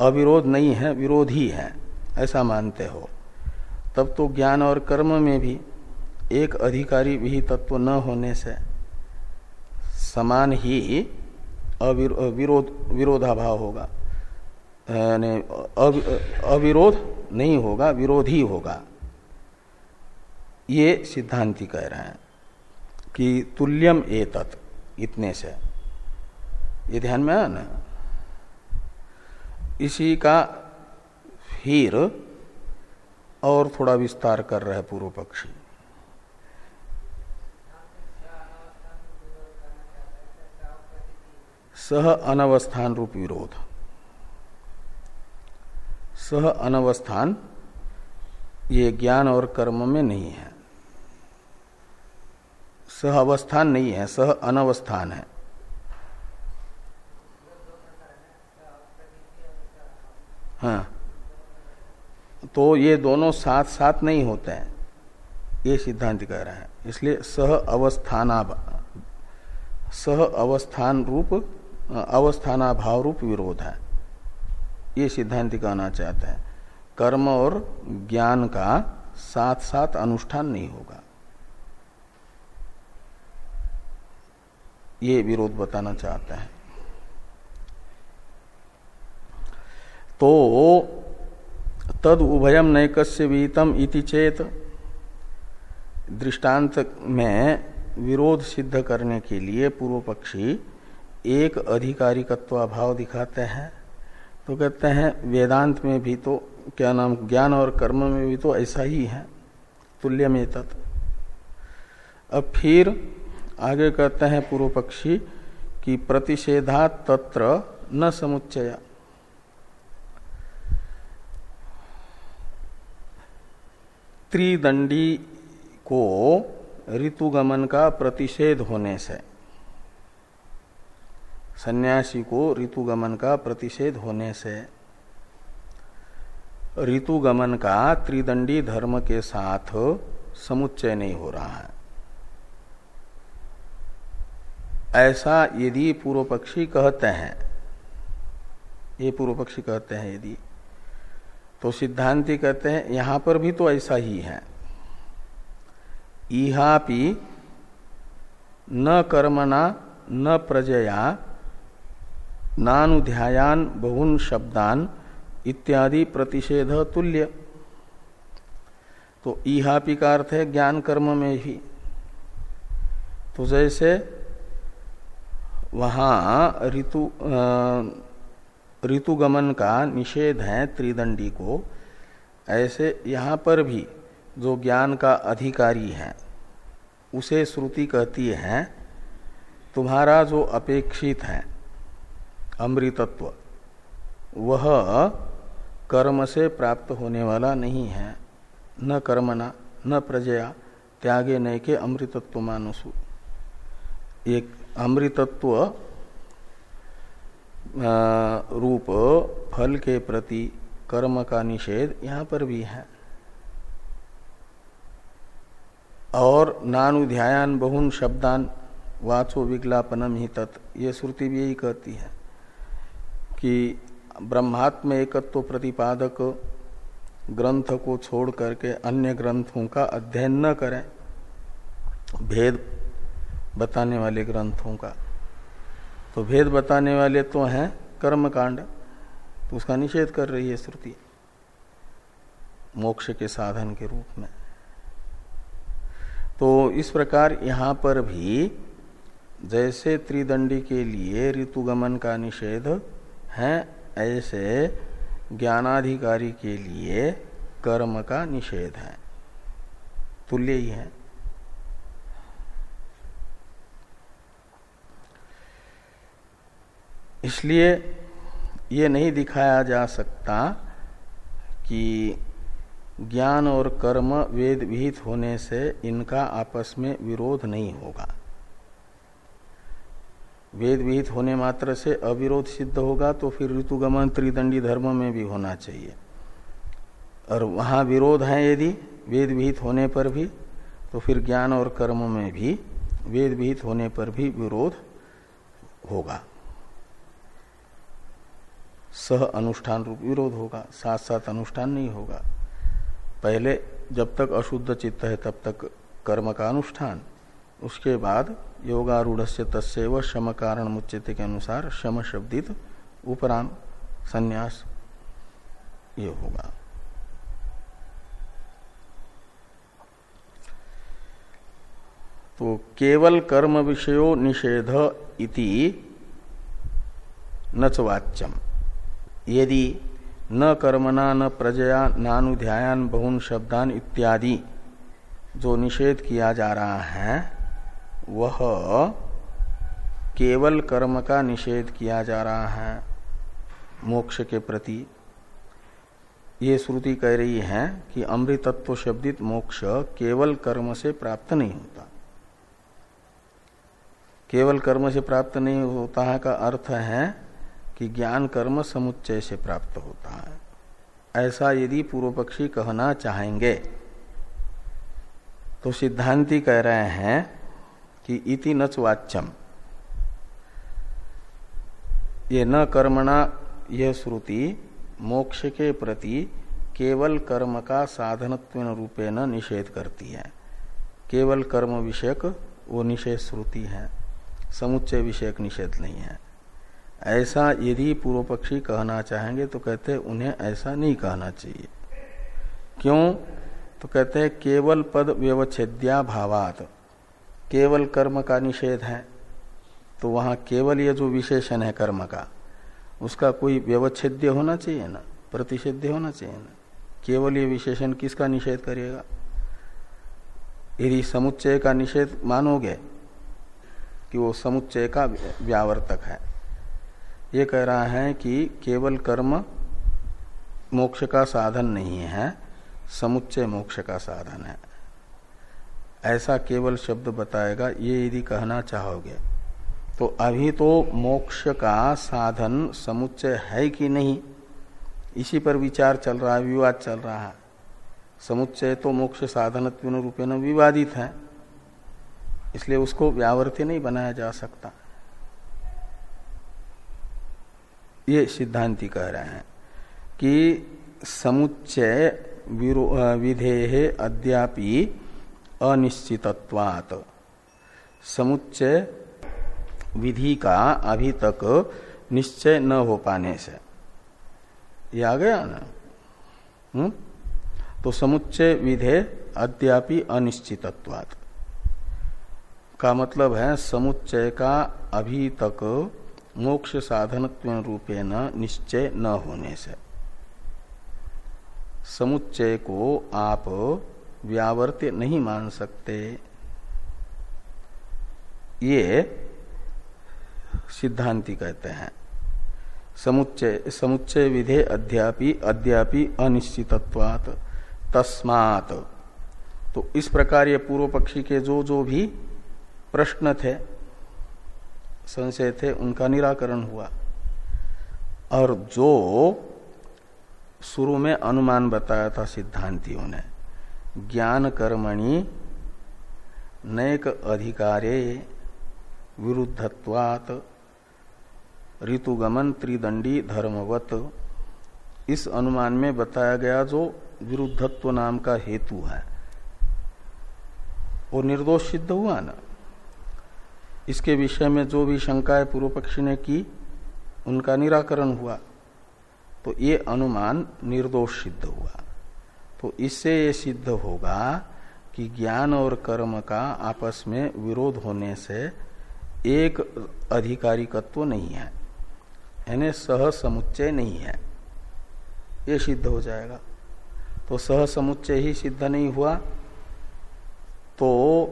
अविरोध नहीं है, विरोध ही है ऐसा मानते हो। तब तो ज्ञान और कर्म में भी एक अधिकारी भी तत्व न होने से समान ही अविरोध विरोधाभाव होगा। अविरोध नहीं होगा, विरोधी होगा। ये सिद्धांति कह रहे हैं कि तुल्यम एतत, इतने से। ये ध्यान में आया ना? इसी का फिर और थोड़ा विस्तार कर रहे पूर्व पक्षी। सह अनवस्थान रूप विरोध। सह अनवस्थान ये ज्ञान और कर्म में नहीं है। सह अवस्थान नहीं है, सह अनवस्थान है हाँ। तो ये दोनों साथ साथ नहीं होते हैं। ये सिद्धांत कह रहे हैं। इसलिए सह अवस्थाना सह अवस्थान रूप अवस्थाना भाव रूप विरोध है। ये सिद्धांत कहना चाहते हैं। कर्म और ज्ञान का साथ साथ अनुष्ठान नहीं होगा। ये विरोध बताना चाहते हैं। तो तद उभयम नैकस्य वीतम इति चेत दृष्टांत में विरोध सिद्ध करने के लिए पूर्व पक्षी एक अधिकारिकत्व भाव दिखाते हैं। तो कहते हैं, वेदांत में भी तो क्या नाम, ज्ञान और कर्म में भी तो ऐसा ही है तुल्य में तत् अब फिर आगे कहते हैं पूर्व पक्षी कि प्रतिषेधा तत्र न समुच्चया। त्रिदंडी को ऋतुगमन का प्रतिषेध होने से, सन्यासी को ऋतुगमन का प्रतिषेध होने से, ऋतुगमन का त्रिदंडी धर्म के साथ समुच्चय नहीं हो रहा है। ऐसा यदि पूर्व पक्षी कहते हैं, ये पूर्व पक्षी कहते हैं यदि तो सिद्धांति कहते हैं, यहाँ पर भी तो ऐसा ही है। इहापि न कर्मणा, न प्रजया, नानुध्यायान, बहुन शब्दान इत्यादि प्रतिषेध तुल्य। तो इहापि का अर्थ है ज्ञान कर्म में ही। तो जैसे वहाँ ऋतु ऋतुगमन का निषेध है त्रिदंडी को। ऐसे यहाँ पर भी जो ज्ञान का अधिकारी है, उसे श्रुति कहती है, तुम्हारा जो अपेक्षित है अमृतत्व, वह कर्म से प्राप्त होने वाला नहीं है। न कर्मना न प्रजया, त्यागे नय के अमृतत्व मानुसु। एक अमृतत्व रूप फल के प्रति कर्म का निषेध यहाँ पर भी है। और नानुध्यायान बहुन शब्दान वाचो विज्ञापनम ही तत्, ये श्रुति भी यही कहती है कि ब्रह्मात्म एकत्व प्रतिपादक ग्रंथ को छोड़ करके अन्य ग्रंथों का अध्ययन न करें। भेद बताने वाले ग्रंथों का। तो भेद बताने वाले तो हैं कर्म कांड तो उसका निषेध कर रही है श्रुति। मोक्ष के साधन के रूप में। तो इस प्रकार यहाँ पर भी जैसे त्रिदंडी के लिए ऋतुगमन का निषेध है, ऐसे ज्ञानाधिकारी के लिए कर्म का निषेध है। तुल्य ही है। इसलिए ये नहीं दिखाया जा सकता कि ज्ञान और कर्म वेद विहित होने से इनका आपस में विरोध नहीं होगा। वेद विहित होने मात्र से अविरोध सिद्ध होगा तो फिर ऋतुगमन त्रिदंडी धर्म में भी होना चाहिए। और वहाँ विरोध है यदि वेद विहित होने पर भी तो फिर ज्ञान और कर्म में भी वेद विहित होने पर भी विरोध होगा। सह अनुष्ठान रूप विरोध होगा साथ साथ अनुष्ठान नहीं होगा। पहले जब तक अशुद्ध चित्त है, तब तक कर्म का अनुष्ठान। उसके बाद योगारूढ़ से तस्व शम कारण मुच्यते के अनुसार शम शब्दित उपराम संन्यास ये होगा। तो केवल कर्म विषयो निषेध इति नचवाच्यम यदि न कर्मणा, न प्रजया, नानुध्यायान, बहुन शब्दान इत्यादि जो निषेध किया जा रहा है, वह केवल कर्म का निषेध किया जा रहा है मोक्ष के प्रति। ये श्रुति कह रही है कि अमृतत्व शब्दित मोक्ष केवल कर्म से प्राप्त नहीं होता। केवल कर्म से प्राप्त नहीं होता का अर्थ है कि ज्ञान कर्म समुच्चय से प्राप्त होता है। ऐसा यदि पूर्व पक्षी कहना चाहेंगे तो सिद्धांति कह रहे हैं कि इति नच वाच्यम ये न कर्मणा, यह श्रुति मोक्ष के प्रति केवल कर्म का साधनत्व न निषेध करती है। केवल कर्म विषयक वो निषेध श्रुति है, समुच्चय विषयक निषेध नहीं है। ऐसा यदि पूर्व पक्षी कहना चाहेंगे तो कहते हैं, उन्हें ऐसा नहीं कहना चाहिए। क्यों? तो कहते हैं, केवल पद व्यवच्छेद्या भावात। केवल कर्म का निषेध है तो वहाँ केवल ये जो विशेषण है कर्म का, उसका कोई व्यवच्छेद्य होना चाहिए ना? प्रतिषेध्य होना चाहिए ना? केवल ये विशेषण किसका निषेध करेगा यदि समुच्चय का निषेध मानोगे कि वो समुच्चय का व्यावर्तक है ये कह रहा है कि केवल कर्म मोक्ष का साधन नहीं है, समुच्चय मोक्ष का साधन है। ऐसा केवल शब्द बताएगा, ये यदि कहना चाहोगे तो अभी तो मोक्ष का साधन समुच्चय है कि नहीं? इसी पर विचार चल रहा है, विवाद चल रहा है। समुच्चय तो मोक्ष साधन रूपेण विवादित है, इसलिए उसको व्यावर्त्य नहीं बनाया जा सकता। ये सिद्धांति कह रहे हैं कि समुच्चय विधेय अद्यापि अनिश्चितत्वात्। समुच्चय विधि का अभी तक निश्चय न हो पाने से। ये आ गया ना? हम्म? तो समुच्चय विधेय अद्यापि अनिश्चितत्वात्। का मतलब है समुच्चय का अभी तक मोक्ष साधन रूपे न निश्चय न होने से। समुच्चय को आप व्यावर्त्य नहीं मान सकते। ये सिद्धांति कहते हैं। समुच्चय समुच्चय विधे अध्यापि अद्यापि अनिश्चितत्वात, तस्मात। तो इस प्रकार ये पूर्व पक्षी के जो जो भी प्रश्न थे संशय थे, उनका निराकरण हुआ। और जो शुरू में अनुमान बताया था सिद्धांतियों ने, ज्ञान कर्मणि नैक अधिकारे विरुद्धत्वात ऋतुगमन त्रिदंडी धर्मवत। इस अनुमान में बताया गया जो विरुद्धत्व नाम का हेतु है, वो निर्दोष सिद्ध हुआ ना? इसके विषय में जो भी शंकाएँ पूर्व पक्षी ने की, उनका निराकरण हुआ। तो ये अनुमान निर्दोष सिद्ध हुआ। तो इससे ये सिद्ध होगा कि ज्ञान और कर्म का आपस में विरोध होने से एक अधिकारिकत्व नहीं है। यानी सह समुच्चय नहीं है। ये सिद्ध हो जाएगा। तो सह समुच्चय ही सिद्ध नहीं हुआ। तो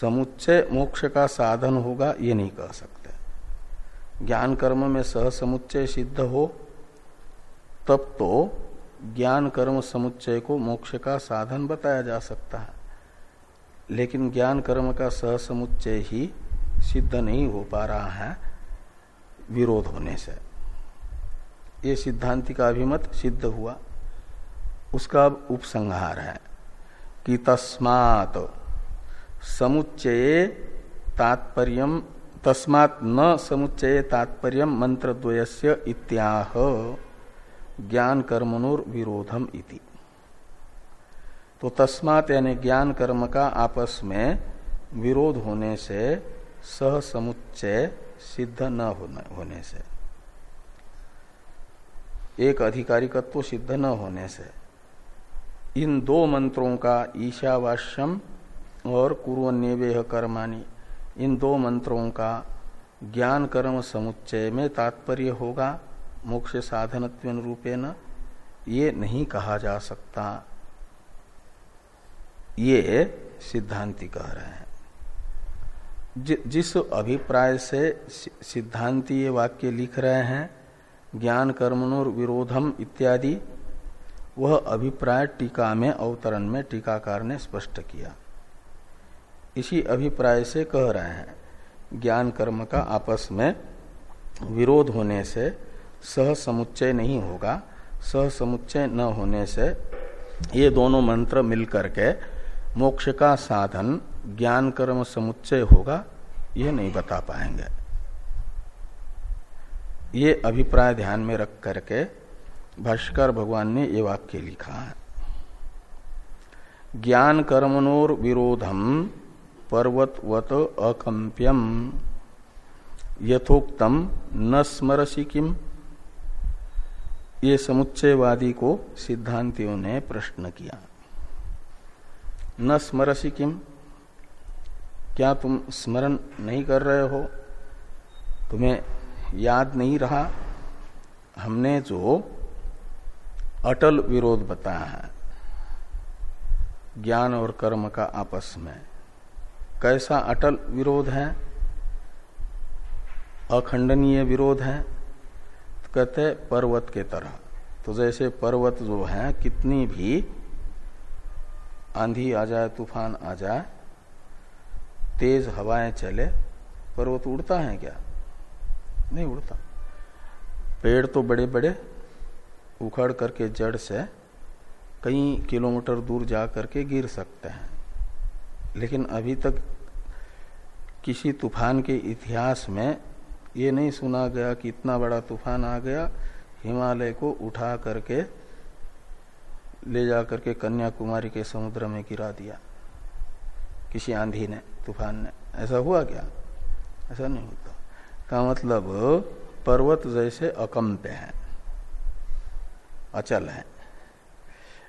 समुच्चय मोक्ष का साधन होगा, ये नहीं कह सकते। ज्ञान कर्म में सह समुच्चय सिद्ध हो, तब तो ज्ञान कर्म समुच्चय को मोक्ष का साधन बताया जा सकता है। लेकिन ज्ञान कर्म का सह समुच्चय ही सिद्ध नहीं हो पा रहा है, विरोध होने से। ये सिद्धांति का अभिमत सिद्ध हुआ। उसका अब उपसंहार है कि तस्मात समुच्चय तात्पर्य, तस्मात न समुच्चय तात्पर्य मंत्र द्वयस्य इत्याह। ज्ञान कर्मनोर विरोधम इति। तो तस्मात यानी ज्ञान कर्म का आपस में विरोध होने से, सह समुच्चय सिद्ध न होने से। एक अधिकारिकत्व सिद्ध न होने से। इन दो मंत्रों का ईशावास्यम और कुरन्यवेह कर्माणी। इन दो मंत्रों का ज्ञान कर्म समुच्चय में तात्पर्य होगा। मोक्ष साधन रूपेण ये नहीं कहा जा सकता। ये सिद्धांति कह रहे हैं। जिस अभिप्राय से, सिद्धांति ये वाक्य लिख रहे हैं, ज्ञान कर्मणोर विरोधम इत्यादि, वह अभिप्राय टीका में, अवतरण में टीकाकार ने स्पष्ट किया। इसी अभिप्राय से कह रहे हैं। ज्ञान कर्म का आपस में विरोध होने से सह समुच्चय नहीं होगा। सह समुच्चय न होने से ये दोनों मंत्र मिलकर के मोक्ष का साधन, ज्ञान कर्म समुच्चय होगा ये नहीं बता पाएँगे। ये अभिप्राय ध्यान में रख करके भाष्कर भगवान ने ये वाक्य लिखा है। ज्ञान कर्मणोर विरोधम पर्वतवत अकंप्यम यथोक्तम, न स्मरसी किम? ये समुच्चयवादी को सिद्धांतियों ने प्रश्न किया। न स्मरसी किम? क्या तुम स्मरण नहीं कर रहे हो? तुम्हें याद नहीं रहा? हमने जो अटल विरोध बताया है, ज्ञान और कर्म का आपस में। कैसा अटल विरोध है? अखंडनीय विरोध है? तो कहते पर्वत के तरह। तो जैसे पर्वत जो है, कितनी भी आंधी आ जाए, तूफ़ान आ जाए, तेज हवाएँ चले, पर्वत उड़ता है क्या? नहीं उड़ता। पेड़ तो बड़े बड़े उखड़ करके जड़ से कई किलोमीटर दूर जा करके गिर सकते हैं। लेकिन अभी तक किसी तूफ़ान के इतिहास में ये नहीं सुना गया कि इतना बड़ा तूफ़ान आ गया, हिमालय को उठा करके ले जा करके कन्याकुमारी के समुद्र में गिरा दिया। किसी आंधी ने, तूफ़ान ने। ऐसा हुआ क्या? ऐसा नहीं होता। का मतलब पर्वत जैसे अकम्प्य है, अचल है।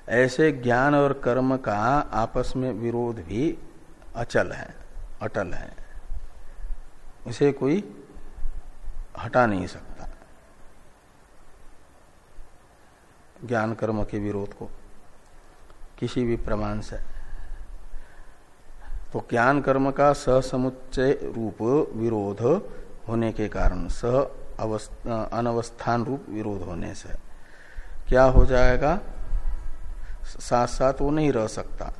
ऐसे ज्ञान और कर्म का आपस में विरोध भी अचल है, अटल है। इसे कोई हटा नहीं सकता। ज्ञान कर्म के विरोध को किसी भी प्रमाण से। तो ज्ञान कर्म का सहसमुच्चय रूप विरोध होने के कारण, सह अनवस्थान रूप विरोध होने से। क्या हो जाएगा? साथ साथ वो नहीं रह सकता।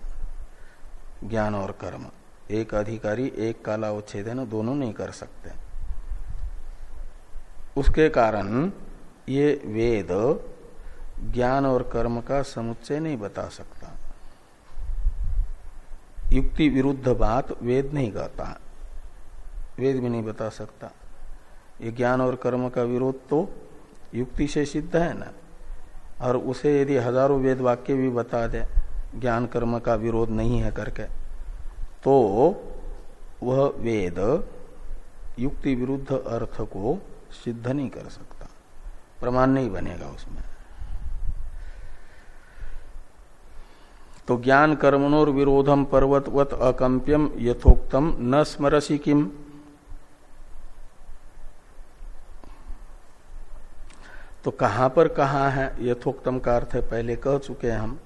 ज्ञान और कर्म। एक अधिकारी, एक काला उच्छेदन दोनों नहीं कर सकते। उसके कारण ये वेद ज्ञान और कर्म का समुच्चय नहीं बता सकता। युक्ति विरुद्ध बात वेद नहीं कहता वेद भी नहीं बता सकता। ये ज्ञान और कर्म का विरोध तो युक्ति से सिद्ध है ना। और उसे यदि हज़ारों वेद वाक्य भी बता दे ज्ञान कर्म का विरोध नहीं है करके तो वह वेद युक्ति विरुद्ध अर्थ को सिद्ध नहीं कर सकता। प्रमाण नहीं बनेगा उसमें। तो ज्ञान कर्मणोर विरोधम पर्वतवत अकंप्यम यथोक्तम न स्मरसी किम। तो कहाँ पर कहा है यथोक्तम का अर्थ है, पहले कह चुके हैं हम।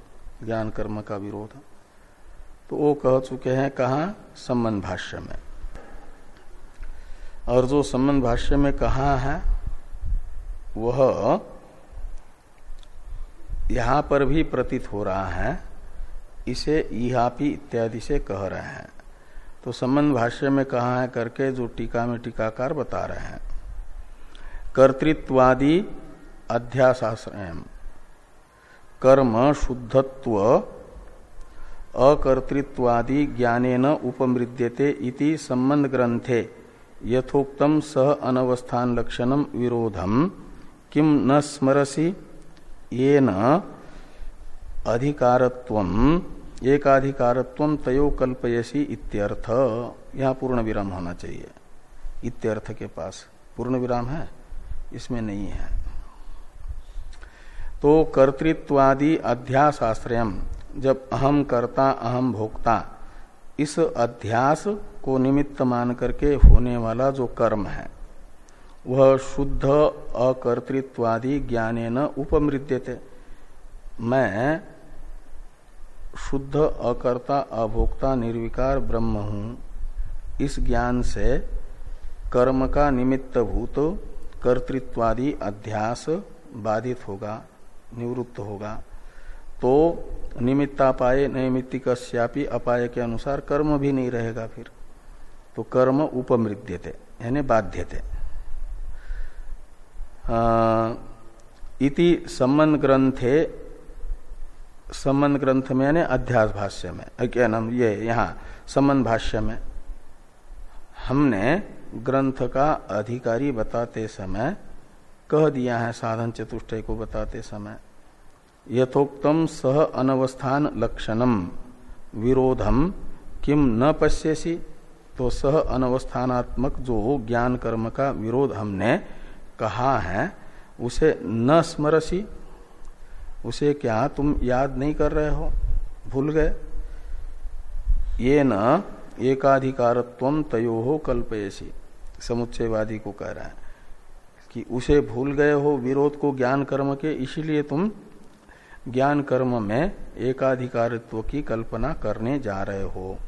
ज्ञान कर्म का विरोध। तो वो कह चुके हैं कहा? संबंध भाष्य में। और जो संबंध भाष्य में कहा है, वह यहाँ पर भी प्रतीत हो रहा है, इसे इहापी इत्यादि से कह रहे हैं। तो संबंध भाष्य में कहा है करके जो टीका में टीकाकार बता रहे हैं। कर्तृत्वादि अध्यासाश्रय कर्म शुद्धत्व, अकर्तृत्वादि ज्ञानेन उपमृद्यते इति संबंध ग्रंथे यथोक्तम सह अनवस्थान लक्षणम विरोधम किम न स्मरसी? ये न अधिकारत्व, एकाधिकारत्व तयो कल्पयसी इत्यर्थ। यहाँ पूर्ण विराम होना चाहिए। इत्यर्थ के पास पूर्ण विराम है? इसमें नहीं है। तो कर्तृत्वादि अध्यास आश्रयम जब अहम कर्ता अहम भोक्ता, इस अध्यास को निमित्त मान करके होने वाला जो कर्म है, वह शुद्ध, अकर्तृत्वादि ज्ञाने न उपमृत्यते मैं शुद्ध, अकर्ता, अभोक्ता, निर्विकार ब्रह्म हूँ। इस ज्ञान से कर्म का निमित्त भूत कर्तृत्वादि अध्यास बाधित होगा। निवृत्त होगा। तो निमित्तापाय नैमित्तिक अपाय के अनुसार कर्म भी नहीं रहेगा फिर। तो कर्म उपमृद्यते, यानी बाध्यते। इति संबंध ग्रंथे संबंध ग्रंथ में यानी अध्यास भाष्य में क्या नाम, ये, यहाँ संबंध भाष्य में। हमने ग्रंथ का अधिकारी बताते समय कह दिया है साधन चतुष्टय को बताते समय। यथोक्तम सह अनवस्थान लक्षणम, विरोधम, किम न पश्यसी तो सह अनवस्थानात्मक जो ज्ञान कर्म का विरोध हमने कहा है, उसे न स्मरसी। उसे क्या तुम याद नहीं कर रहे हो? भूल गए। ये न एकाधिकारत्व तयो कल्पयसी, समुच्चयवादी को कह रहा है। कि उसे भूल गए हो विरोध को ज्ञान कर्म के, इसीलिए तुम ज्ञान कर्म में एकाधिकारित्व की कल्पना करने जा रहे हो।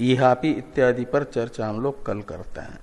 इहापी इत्यादि पर चर्चा हम लोग कल करते हैं।